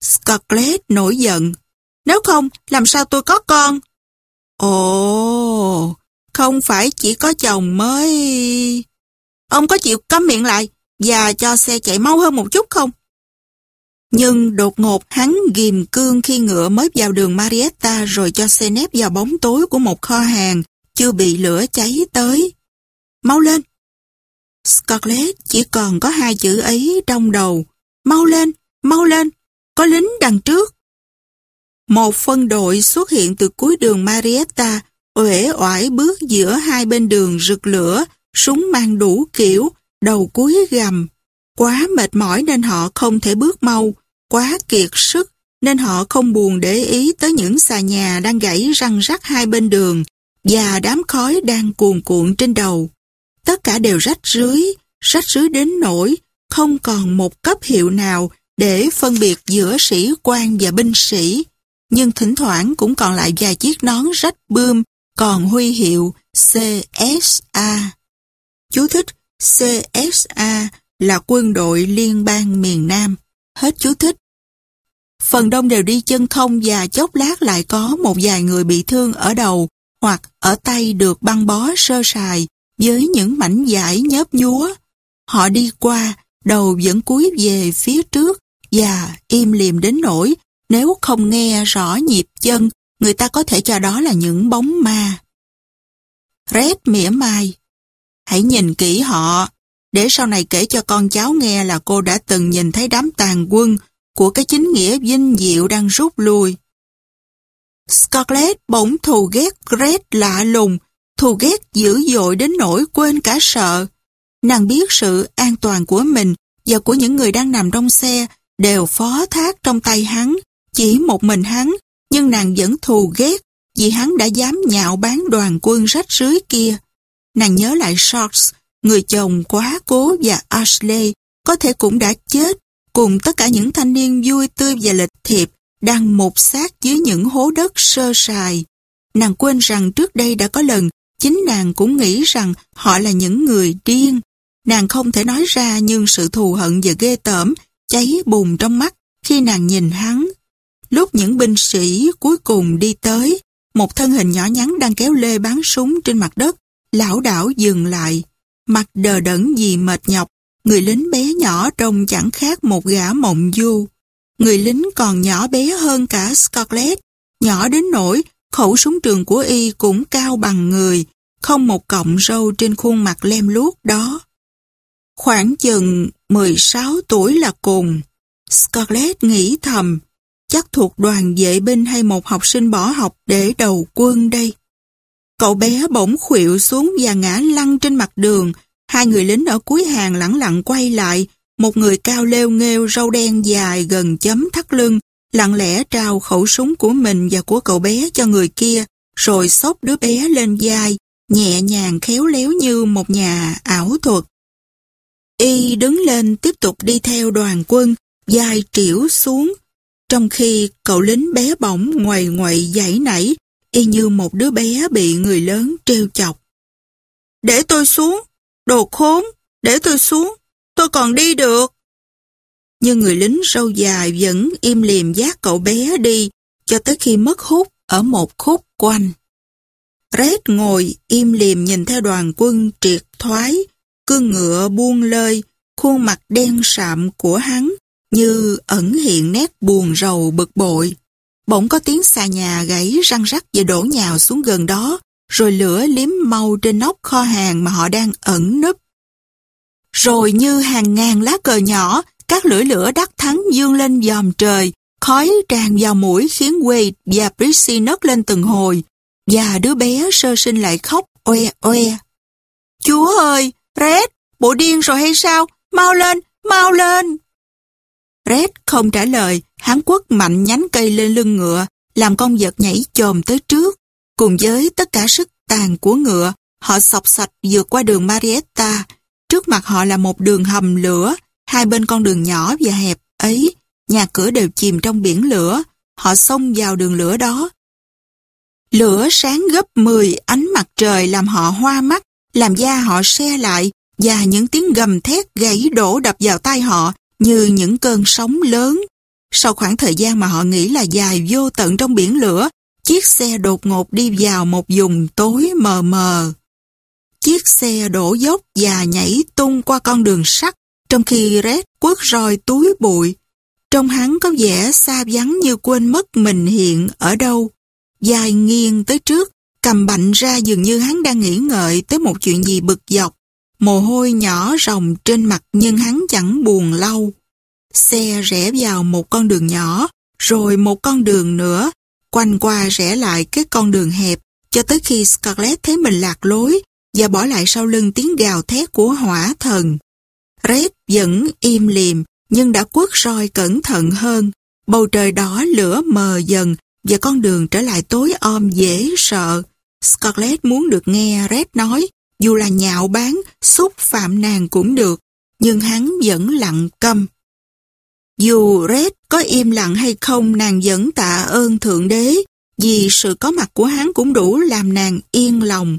Scarlett nổi giận. Nếu không, làm sao tôi có con? Ồ, không phải chỉ có chồng mới... Ông có chịu cấm miệng lại và cho xe chạy mau hơn một chút không? Nhưng đột ngột hắn ghim cương khi ngựa mới vào đường Marietta rồi cho xe nép vào bóng tối của một kho hàng chưa bị lửa cháy tới. Mau lên! Scarlett chỉ còn có hai chữ ấy trong đầu. Mau lên! Mau lên! Có lính đằng trước! Một phân đội xuất hiện từ cuối đường Marietta, uể oải bước giữa hai bên đường rực lửa, súng mang đủ kiểu, đầu cuối gầm. Quá mệt mỏi nên họ không thể bước mau, quá kiệt sức nên họ không buồn để ý tới những xà nhà đang gãy răng rắc hai bên đường và đám khói đang cuồn cuộn trên đầu. Tất cả đều rách rưới, rách rưới đến nỗi không còn một cấp hiệu nào để phân biệt giữa sĩ quan và binh sĩ. Nhưng thỉnh thoảng cũng còn lại vài chiếc nón rách bươm còn huy hiệu CSA. Chú thích CSA là quân đội liên bang miền Nam. Hết chú thích. Phần đông đều đi chân không và chốc lát lại có một vài người bị thương ở đầu hoặc ở tay được băng bó sơ sài với những mảnh vải nhớp nhúa. Họ đi qua, đầu vẫn cúi về phía trước và im liềm đến nỗi nếu không nghe rõ nhịp chân, người ta có thể cho đó là những bóng ma. Red mỉa mai. Hãy nhìn kỹ họ, để sau này kể cho con cháu nghe là cô đã từng nhìn thấy đám tàn quân của cái chính nghĩa vinh diệu đang rút lui. Scarlett bỗng thù ghét Red lạ lùng, thù ghét dữ dội đến nỗi quên cả sợ. Nàng biết sự an toàn của mình và của những người đang nằm trong xe đều phó thác trong tay hắn, chỉ một mình hắn, nhưng nàng vẫn thù ghét vì hắn đã dám nhạo bán đoàn quân rách rưới kia. Nàng nhớ lại Sharks, người chồng quá cố và Ashley có thể cũng đã chết cùng tất cả những thanh niên vui tươi và lịch thiệp đang một xác dưới những hố đất sơ sài. Nàng quên rằng trước đây đã có lần chính nàng cũng nghĩ rằng họ là những người điên. Nàng không thể nói ra nhưng sự thù hận và ghê tởm cháy bùng trong mắt khi nàng nhìn hắn. Lúc những binh sĩ cuối cùng đi tới, một thân hình nhỏ nhắn đang kéo lê bắn súng trên mặt đất, lão đảo dừng lại, mặt đờ đẫn vì mệt nhọc, người lính bé nhỏ trông chẳng khác một gã mộng du. Người lính còn nhỏ bé hơn cả Scarlett, nhỏ đến nỗi khẩu súng trường của y cũng cao bằng người, không một cọng râu trên khuôn mặt lem luốc đó. Khoảng chừng 16 tuổi là cùng, Scarlett nghĩ thầm, chắc thuộc đoàn vệ binh hay một học sinh bỏ học để đầu quân đây. Cậu bé bỗng khuỵu xuống và ngã lăn trên mặt đường, hai người lính ở cuối hàng lẳng lặng quay lại, một người cao leo nghêu râu đen dài gần chấm thắt lưng, lặng lẽ trao khẩu súng của mình và của cậu bé cho người kia, rồi xốc đứa bé lên vai, nhẹ nhàng khéo léo như một nhà ảo thuật. Y đứng lên tiếp tục đi theo đoàn quân, dài triểu xuống, trong khi cậu lính bé bỏng ngoài ngoại giãy nảy, y như một đứa bé bị người lớn trêu chọc. Để tôi xuống, đồ khốn, để tôi xuống, tôi còn đi được. Nhưng người lính râu dài vẫn im liềm giác cậu bé đi cho tới khi mất hút ở một khúc quanh. Red ngồi im liềm nhìn theo đoàn quân triệt thoái, cương ngựa buông lơi, khuôn mặt đen sạm của hắn như ẩn hiện nét buồn rầu bực bội. Bỗng có tiếng xà nhà gãy răng rắc và đổ nhào xuống gần đó, rồi lửa liếm mau trên nóc kho hàng mà họ đang ẩn nấp. Rồi như hàng ngàn lá cờ nhỏ, các lưỡi lửa đắc thắng dương lên dòm trời, khói tràn vào mũi khiến Wade và Prissy nấc lên từng hồi. và đứa bé sơ sinh lại khóc oe oe. Chúa ơi, Red, bộ điên rồi hay sao? Mau lên, mau lên! Red không trả lời, hắn quất mạnh nhánh cây lên lưng ngựa, làm con vật nhảy chồm tới trước. Cùng với tất cả sức tàn của ngựa, họ sọc sạch vượt qua đường Marietta. Trước mặt họ là một đường hầm lửa, hai bên con đường nhỏ và hẹp ấy, nhà cửa đều chìm trong biển lửa. Họ xông vào đường lửa đó. Lửa sáng gấp 10 ánh mặt trời làm họ hoa mắt, làm da họ xe lại, và những tiếng gầm thét gãy đổ đập vào tai họ như những cơn sóng lớn. Sau khoảng thời gian mà họ nghĩ là dài vô tận trong biển lửa, chiếc xe đột ngột đi vào một vùng tối mờ mờ. Chiếc xe đổ dốc và nhảy tung qua con đường sắt, trong khi Red quất roi túi bụi. Trong hắn có vẻ xa vắng như quên mất mình hiện ở đâu. Dài nghiêng tới trước, cầm bạnh ra dường như hắn đang nghĩ ngợi tới một chuyện gì bực dọc. Mồ hôi nhỏ ròng trên mặt nhưng hắn chẳng buồn lâu. Xe rẽ vào một con đường nhỏ, rồi một con đường nữa, quanh qua rẽ lại cái con đường hẹp, cho tới khi Scarlett thấy mình lạc lối và bỏ lại sau lưng tiếng gào thét của hỏa thần. Red vẫn im lìm, nhưng đã quất roi cẩn thận hơn. Bầu trời đỏ lửa mờ dần và con đường trở lại tối om dễ sợ. Scarlett muốn được nghe Red nói, dù là nhạo báng, xúc phạm nàng cũng được, nhưng hắn vẫn lặng câm. Dù Red có im lặng hay không nàng vẫn tạ ơn Thượng Đế, vì sự có mặt của hắn cũng đủ làm nàng yên lòng.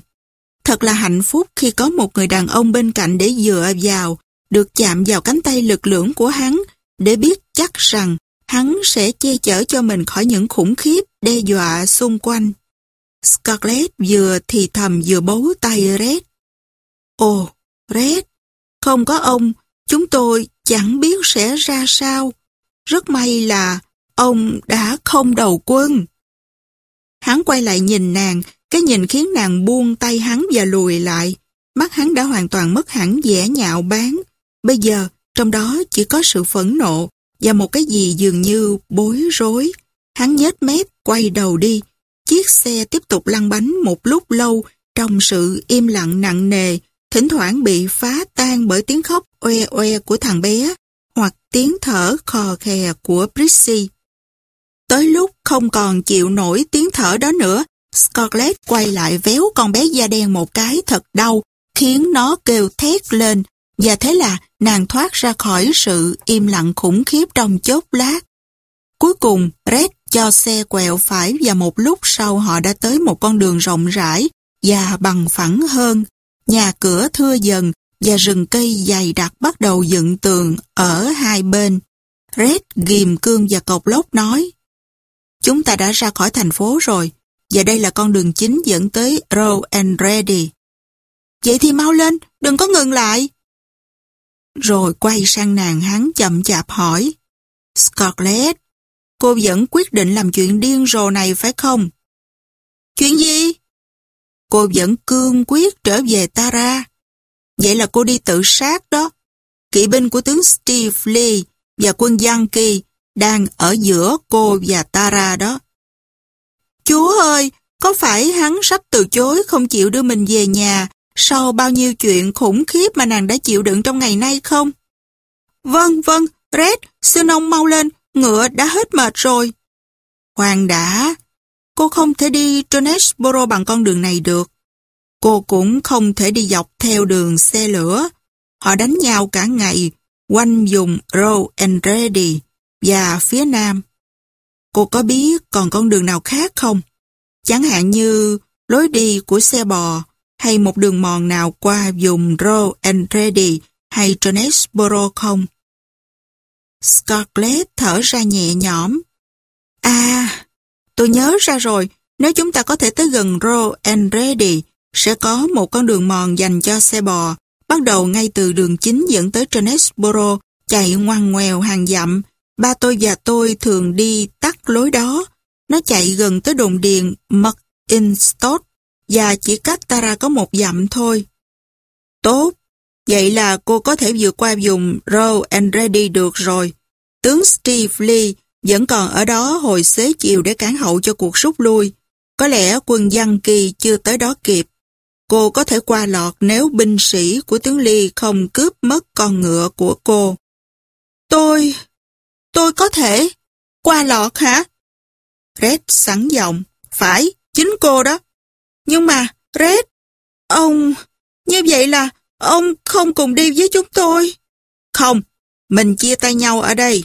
Thật là hạnh phúc khi có một người đàn ông bên cạnh để dựa vào, được chạm vào cánh tay lực lưỡng của hắn, để biết chắc rằng hắn sẽ che chở cho mình khỏi những khủng khiếp đe dọa xung quanh. Scarlett vừa thì thầm vừa bấu tay Red. Ồ, Red, không có ông, chúng tôi chẳng biết sẽ ra sao. Rất may là ông đã không đầu quân. Hắn quay lại nhìn nàng, cái nhìn khiến nàng buông tay hắn và lùi lại. Mắt hắn đã hoàn toàn mất hẳn vẻ nhạo báng. Bây giờ, trong đó chỉ có sự phẫn nộ và một cái gì dường như bối rối. Hắn nhếch mép, quay đầu đi. Chiếc xe tiếp tục lăn bánh một lúc lâu trong sự im lặng nặng nề, thỉnh thoảng bị phá tan bởi tiếng khóc oe oe của thằng bé hoặc tiếng thở khò khè của Prissy. Tới lúc không còn chịu nổi tiếng thở đó nữa, Scarlett quay lại véo con bé da đen một cái thật đau, khiến nó kêu thét lên, và thế là nàng thoát ra khỏi sự im lặng khủng khiếp trong chốc lát. Cuối cùng, Red cho xe quẹo phải và một lúc sau họ đã tới một con đường rộng rãi và bằng phẳng hơn. Nhà cửa thưa dần và rừng cây dày đặc bắt đầu dựng tường ở hai bên. Red ghim cương và cột lốc nói Chúng ta đã ra khỏi thành phố rồi và đây là con đường chính dẫn tới Row and Ready. Vậy thì mau lên, đừng có ngừng lại. Rồi quay sang nàng hắn chậm chạp hỏi Scarlett, cô vẫn quyết định làm chuyện điên rồ này phải không? Chuyện gì? Cô vẫn cương quyết trở về Tara. Vậy là cô đi tự sát đó. Kỵ binh của tướng Steve Lee và quân Yankee đang ở giữa cô và Tara đó. Chúa ơi, có phải hắn sắp từ chối không chịu đưa mình về nhà sau bao nhiêu chuyện khủng khiếp mà nàng đã chịu đựng trong ngày nay không? Vâng, vâng, Red, xin ông mau lên, ngựa đã hết mệt rồi. Hoàng đã, cô không thể đi Jonesboro bằng con đường này được. Cô cũng không thể đi dọc theo đường xe lửa. Họ đánh nhau cả ngày, quanh vùng Row and Ready và phía nam. Cô có biết còn con đường nào khác không? Chẳng hạn như lối đi của xe bò hay một đường mòn nào qua vùng Roe and Ready hay Jonesboro không? Scarlett thở ra nhẹ nhõm. À, tôi nhớ ra rồi, nếu chúng ta có thể tới gần Roe and Ready, sẽ có một con đường mòn dành cho xe bò, bắt đầu ngay từ đường chính dẫn tới Jonesboro, chạy ngoằn ngoèo hàng dặm. Ba tôi và tôi thường đi tắt lối đó. Nó chạy gần tới đồn điền McInstot và chỉ cách ta ra có một dặm thôi. Tốt, vậy là cô có thể vượt qua vùng Row and Ready được rồi. Tướng Steve Lee vẫn còn ở đó hồi xế chiều để cản hậu cho cuộc rút lui. Có lẽ quân dân Kỳ chưa tới đó kịp. Cô có thể qua lọt nếu binh sĩ của tướng Ly không cướp mất con ngựa của cô. Tôi tôi có thể... qua lọt hả? Red sẵn giọng. Phải, chính cô đó. Nhưng mà, Red, ông... Như vậy là ông không cùng đi với chúng tôi. Không, mình chia tay nhau ở đây.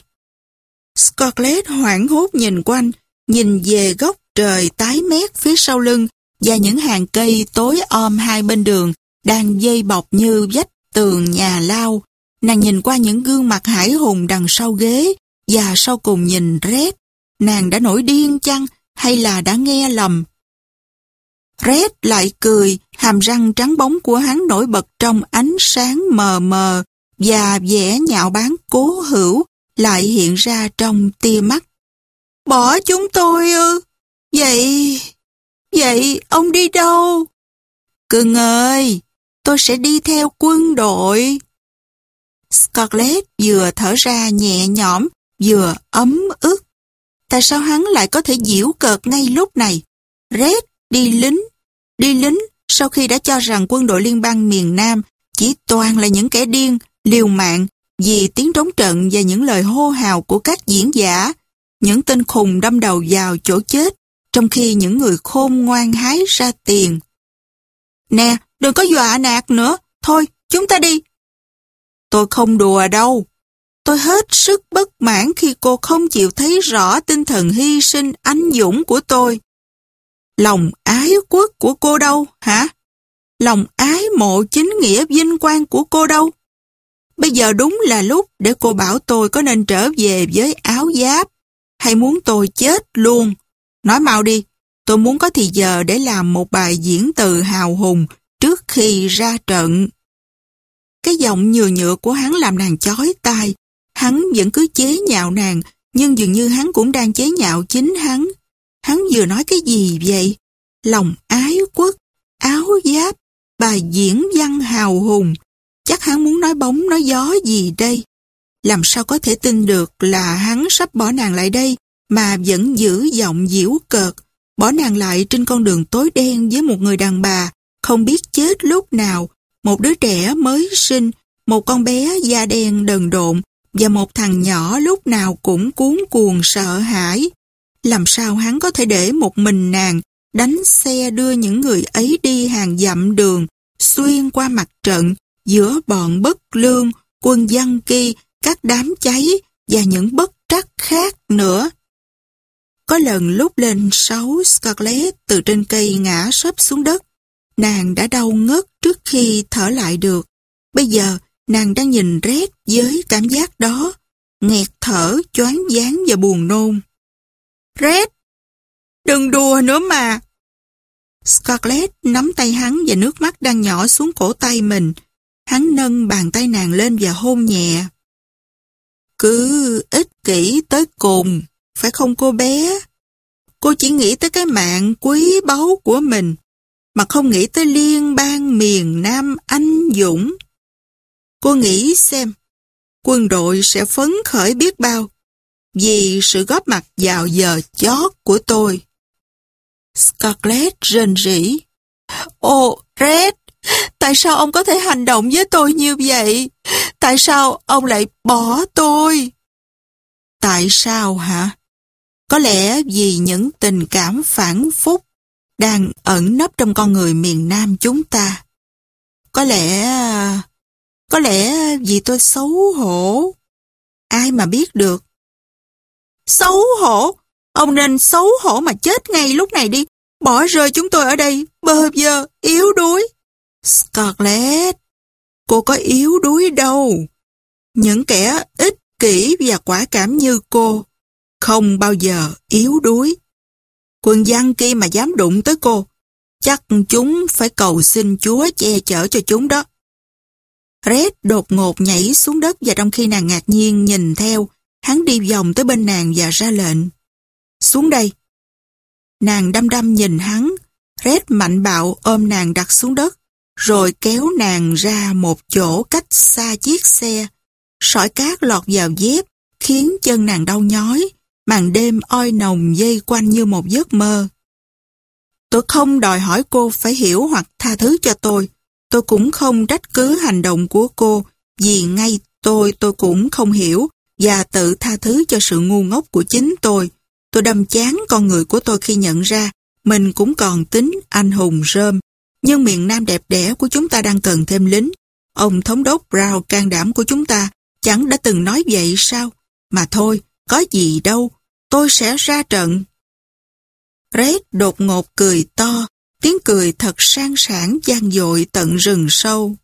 Scarlett hoảng hốt nhìn quanh, nhìn về góc trời tái mét phía sau lưng và những hàng cây tối om hai bên đường đang dây bọc như vách tường nhà lao. Nàng nhìn qua những gương mặt hải hùng đằng sau ghế và sau cùng nhìn Red. Nàng đã nổi điên chăng hay là đã nghe lầm? Red lại cười, hàm răng trắng bóng của hắn nổi bật trong ánh sáng mờ mờ và vẻ nhạo báng cố hữu lại hiện ra trong tia mắt. Bỏ chúng tôi ư? Vậy... Vậy ông đi đâu? Cưng ơi, tôi sẽ đi theo quân đội. Scarlett vừa thở ra nhẹ nhõm, vừa ấm ức. Tại sao hắn lại có thể diễu cợt ngay lúc này? Red đi lính, đi lính sau khi đã cho rằng quân đội liên bang miền Nam chỉ toàn là những kẻ điên, liều mạng vì tiếng trống trận và những lời hô hào của các diễn giả, những tên khùng đâm đầu vào chỗ chết, trong khi những người khôn ngoan hái ra tiền. Nè, đừng có dọa nạt nữa, thôi, chúng ta đi. Tôi không đùa đâu. Tôi hết sức bất mãn khi cô không chịu thấy rõ tinh thần hy sinh anh dũng của tôi. Lòng ái quốc của cô đâu, hả? Lòng ái mộ chính nghĩa vinh quang của cô đâu? Bây giờ đúng là lúc để cô bảo tôi có nên trở về với áo giáp hay muốn tôi chết luôn. Nói mau đi, tôi muốn có thì giờ để làm một bài diễn từ hào hùng trước khi ra trận. Cái giọng nhừa nhựa của hắn làm nàng chói tai. Hắn vẫn cứ chế nhạo nàng, nhưng dường như hắn cũng đang chế nhạo chính hắn. Hắn vừa nói cái gì vậy? Lòng ái quốc, áo giáp, bài diễn văn hào hùng. Chắc hắn muốn nói bóng nói gió gì đây? Làm sao có thể tin được là hắn sắp bỏ nàng lại đây mà vẫn giữ giọng diễu cợt, bỏ nàng lại trên con đường tối đen với một người đàn bà, không biết chết lúc nào, một đứa trẻ mới sinh, một con bé da đen đần độn và một thằng nhỏ lúc nào cũng cuốn cuồng sợ hãi. Làm sao hắn có thể để một mình nàng đánh xe đưa những người ấy đi hàng dặm đường, xuyên qua mặt trận, giữa bọn bất lương, quân dân kỳ, các đám cháy và những bất trắc khác nữa. Có lần lúc lên sáu Scarlett từ trên cây ngã sấp xuống đất. Nàng đã đau ngất trước khi thở lại được. Bây giờ, nàng đang nhìn rét với cảm giác đó, nghẹt thở, choáng váng và buồn nôn. Red! Đừng đùa nữa mà! Scarlett nắm tay hắn và nước mắt đang nhỏ xuống cổ tay mình. Hắn nâng bàn tay nàng lên và hôn nhẹ. Cứ ích kỷ tới cùng, phải không cô bé? Cô chỉ nghĩ tới cái mạng quý báu của mình, mà không nghĩ tới liên bang miền Nam anh dũng. Cô nghĩ xem, quân đội sẽ phấn khởi biết bao vì sự góp mặt vào giờ chót của tôi. Scarlett rên rỉ. Ô, Red, tại sao ông có thể hành động với tôi như vậy? Tại sao ông lại bỏ tôi? Tại sao hả? Có lẽ vì những tình cảm phản phúc đang ẩn nấp trong con người miền Nam chúng ta. Có lẽ... À, có lẽ vì tôi xấu hổ. Ai mà biết được. Xấu hổ? Ông nên xấu hổ mà chết ngay lúc này đi. Bỏ rơi chúng tôi ở đây, bơ vơ, yếu đuối. Scarlett, cô có yếu đuối đâu. Những kẻ ích kỷ và quả cảm như cô không bao giờ yếu đuối. Quân dân kia mà dám đụng tới cô, chắc chúng phải cầu xin Chúa che chở cho chúng đó. Red đột ngột nhảy xuống đất và trong khi nàng ngạc nhiên nhìn theo, hắn đi vòng tới bên nàng và ra lệnh. Xuống đây. Nàng đăm đăm nhìn hắn, Red mạnh bạo ôm nàng đặt xuống đất, rồi kéo nàng ra một chỗ cách xa chiếc xe. Sỏi cát lọt vào dép, khiến chân nàng đau nhói, màn đêm oi nồng dây quanh như một giấc mơ. Tôi không đòi hỏi cô phải hiểu hoặc tha thứ cho tôi. Tôi cũng không trách cứ hành động của cô vì ngay tôi tôi cũng không hiểu và tự tha thứ cho sự ngu ngốc của chính tôi. Tôi đâm chán con người của tôi khi nhận ra mình cũng còn tính anh hùng rơm. Nhưng miền Nam đẹp đẽ của chúng ta đang cần thêm lính. Ông thống đốc Brown can đảm của chúng ta chẳng đã từng nói vậy sao? Mà thôi, có gì đâu, tôi sẽ ra trận. Red đột ngột cười to, tiếng cười thật sang sảng gian dội tận rừng sâu.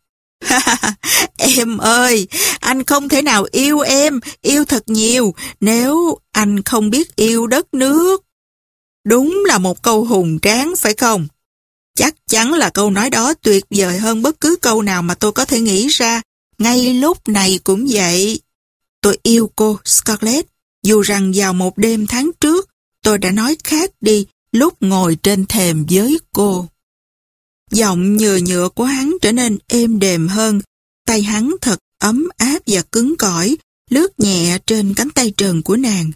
em ơi, anh không thể nào yêu em, yêu thật nhiều, nếu anh không biết yêu đất nước. Đúng là một câu hùng tráng phải không? Chắc chắn là câu nói đó tuyệt vời hơn bất cứ câu nào mà tôi có thể nghĩ ra. Ngay lúc này cũng vậy. Tôi yêu cô, Scarlett, dù rằng vào một đêm tháng trước, tôi đã nói khác đi lúc ngồi trên thềm với cô. Giọng nhừa nhựa của hắn trở nên êm đềm hơn, tay hắn thật ấm áp và cứng cỏi, lướt nhẹ trên cánh tay trần của nàng.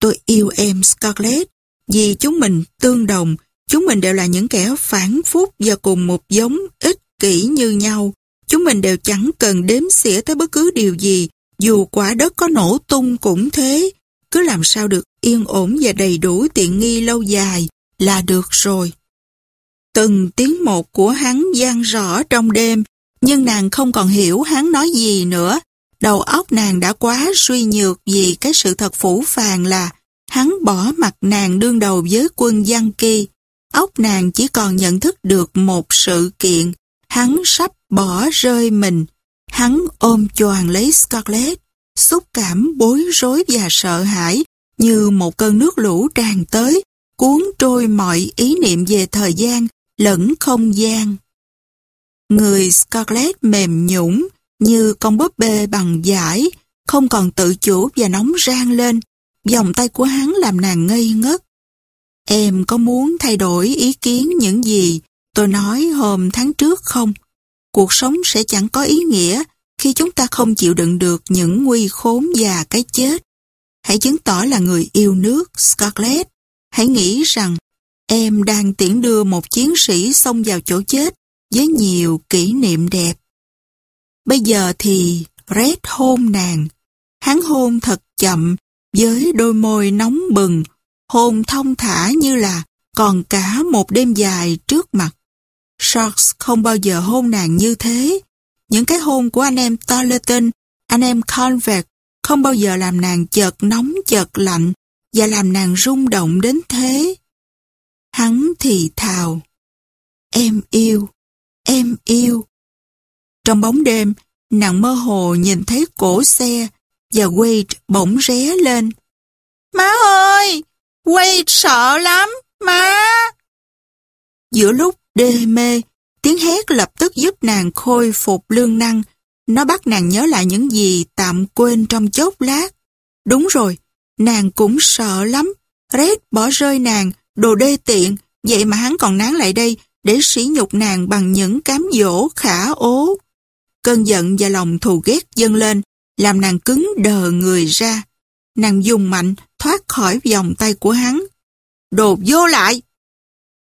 Tôi yêu em Scarlett, vì chúng mình tương đồng, chúng mình đều là những kẻ phản phúc và cùng một giống ích kỷ như nhau. Chúng mình đều chẳng cần đếm xỉa tới bất cứ điều gì, dù quả đất có nổ tung cũng thế. Cứ làm sao được yên ổn và đầy đủ tiện nghi lâu dài là được rồi. Từng tiếng một của hắn gian rõ trong đêm, nhưng nàng không còn hiểu hắn nói gì nữa. Đầu óc nàng đã quá suy nhược vì cái sự thật phủ phàng là hắn bỏ mặt nàng đương đầu với quân Giang Kỳ. Óc nàng chỉ còn nhận thức được một sự kiện, hắn sắp bỏ rơi mình. Hắn ôm choàng lấy Scarlett, xúc cảm bối rối và sợ hãi như một cơn nước lũ tràn tới, cuốn trôi mọi ý niệm về thời gian lẫn không gian. Người Scarlett mềm nhũng như con búp bê bằng giải, không còn tự chủ và nóng rang lên. Vòng tay của hắn làm nàng ngây ngất. Em có muốn thay đổi ý kiến những gì tôi nói hôm tháng trước không? Cuộc sống sẽ chẳng có ý nghĩa khi chúng ta không chịu đựng được những nguy khốn và cái chết. Hãy chứng tỏ là người yêu nước, Scarlett. Hãy nghĩ rằng em đang tiễn đưa một chiến sĩ xông vào chỗ chết với nhiều kỷ niệm đẹp. Bây giờ thì Red hôn nàng. Hắn hôn thật chậm với đôi môi nóng bừng, hôn thông thả như là còn cả một đêm dài trước mặt. Sharks không bao giờ hôn nàng như thế. Những cái hôn của anh em Tarleton, anh em Convert không bao giờ làm nàng chợt nóng chợt lạnh và làm nàng rung động đến thế. Hắn thì thào. Em yêu, em yêu. Trong bóng đêm, nàng mơ hồ nhìn thấy cổ xe và Wade bỗng ré lên. Má ơi! Wade sợ lắm! Má! Giữa lúc đê mê, tiếng hét lập tức giúp nàng khôi phục lương năng. Nó bắt nàng nhớ lại những gì tạm quên trong chốc lát. Đúng rồi, nàng cũng sợ lắm. Red bỏ rơi nàng, đồ đê tiện, vậy mà hắn còn nán lại đây để sỉ nhục nàng bằng những cám dỗ khả ố. Cơn giận và lòng thù ghét dâng lên, làm nàng cứng đờ người ra. Nàng dùng mạnh thoát khỏi vòng tay của hắn. Đồ vô lại!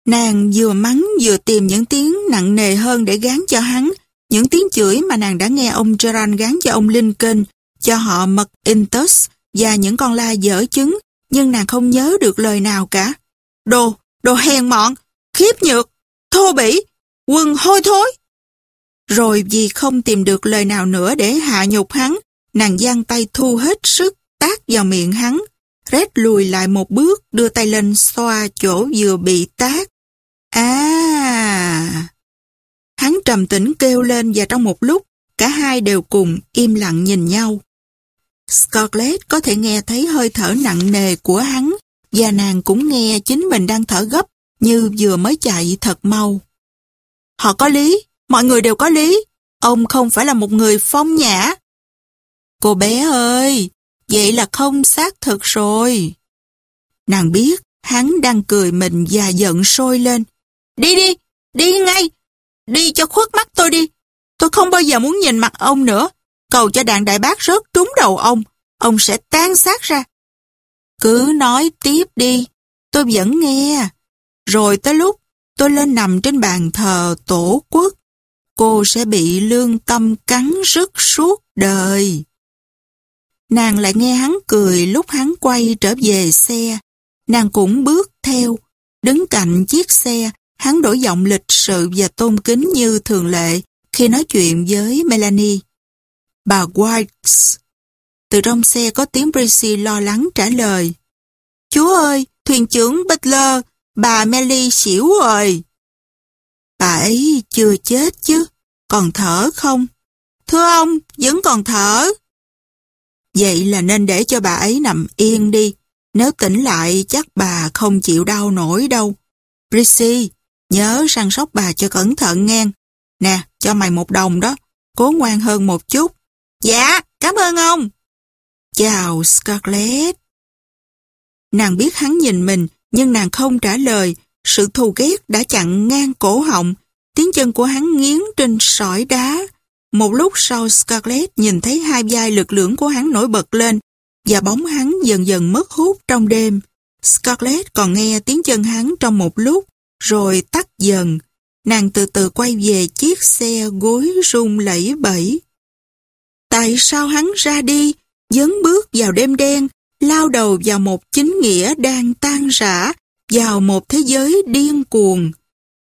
Nàng vừa mắng vừa tìm những tiếng nặng nề hơn để gán cho hắn, những tiếng chửi mà nàng đã nghe ông Gerard gán cho ông Lincoln, cho họ McIntosh và những con la dở chứng, nhưng nàng không nhớ được lời nào cả. Đồ, đồ hèn mọn, khiếp nhược, thô bỉ, quần hôi thối. Rồi vì không tìm được lời nào nữa để hạ nhục hắn, nàng giang tay thu hết sức tác vào miệng hắn. Red lùi lại một bước, đưa tay lên xoa chỗ vừa bị tác. À! Hắn trầm tĩnh kêu lên và trong một lúc, cả hai đều cùng im lặng nhìn nhau. Scarlett có thể nghe thấy hơi thở nặng nề của hắn và nàng cũng nghe chính mình đang thở gấp như vừa mới chạy thật mau. Họ có lý, mọi người đều có lý. Ông không phải là một người phong nhã. Cô bé ơi, vậy là không xác thực rồi. Nàng biết hắn đang cười mình và giận sôi lên. Đi đi, đi ngay, đi cho khuất mắt tôi đi. Tôi không bao giờ muốn nhìn mặt ông nữa. Cầu cho đạn đại bác rớt trúng đầu ông, ông sẽ tan xác ra. Cứ nói tiếp đi, tôi vẫn nghe. Rồi tới lúc tôi lên nằm trên bàn thờ tổ quốc, cô sẽ bị lương tâm cắn rứt suốt đời. Nàng lại nghe hắn cười lúc hắn quay trở về xe. Nàng cũng bước theo, đứng cạnh chiếc xe, hắn đổi giọng lịch sự và tôn kính như thường lệ khi nói chuyện với Melanie. Bà Whites. Từ trong xe có tiếng Brissy lo lắng trả lời. Chú ơi, thuyền trưởng Butler, bà Melly xỉu rồi. Bà ấy chưa chết chứ, còn thở không? Thưa ông, vẫn còn thở. Vậy là nên để cho bà ấy nằm yên đi. Nếu tỉnh lại chắc bà không chịu đau nổi đâu. Brissy nhớ săn sóc bà cho cẩn thận nghe. Nè, cho mày một đồng đó. Cố ngoan hơn một chút. Dạ, cảm ơn ông. Chào Scarlett. Nàng biết hắn nhìn mình, nhưng nàng không trả lời. Sự thù ghét đã chặn ngang cổ họng. Tiếng chân của hắn nghiến trên sỏi đá. Một lúc sau Scarlett nhìn thấy hai vai lực lưỡng của hắn nổi bật lên và bóng hắn dần dần mất hút trong đêm. Scarlett còn nghe tiếng chân hắn trong một lúc, rồi tắt dần. Nàng từ từ quay về chiếc xe gối rung lẫy bẫy. Tại sao hắn ra đi, dấn bước vào đêm đen, lao đầu vào một chính nghĩa đang tan rã, vào một thế giới điên cuồng?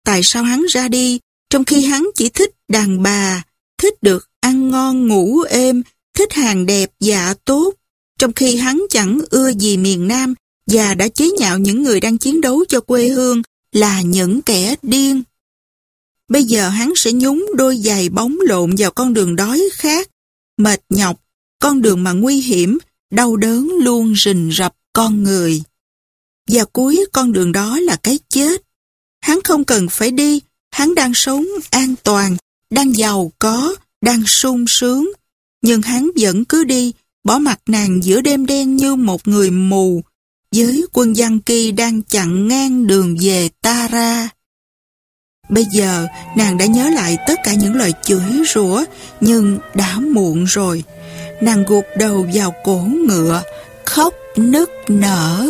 Tại sao hắn ra đi, trong khi hắn chỉ thích đàn bà, thích được ăn ngon ngủ êm, thích hàng đẹp dạ tốt, trong khi hắn chẳng ưa gì miền Nam và đã chế nhạo những người đang chiến đấu cho quê hương là những kẻ điên. Bây giờ hắn sẽ nhúng đôi giày bóng lộn vào con đường đói khát, mệt nhọc, con đường mà nguy hiểm, đau đớn luôn rình rập con người. Và cuối con đường đó là cái chết. Hắn không cần phải đi, hắn đang sống an toàn, đang giàu có, đang sung sướng. Nhưng hắn vẫn cứ đi, bỏ mặt nàng giữa đêm đen như một người mù, với quân dân kỳ đang chặn ngang đường về Tara. Bây giờ, nàng đã nhớ lại tất cả những lời chửi rủa, nhưng đã muộn rồi. Nàng gục đầu vào cổ ngựa, khóc nức nở.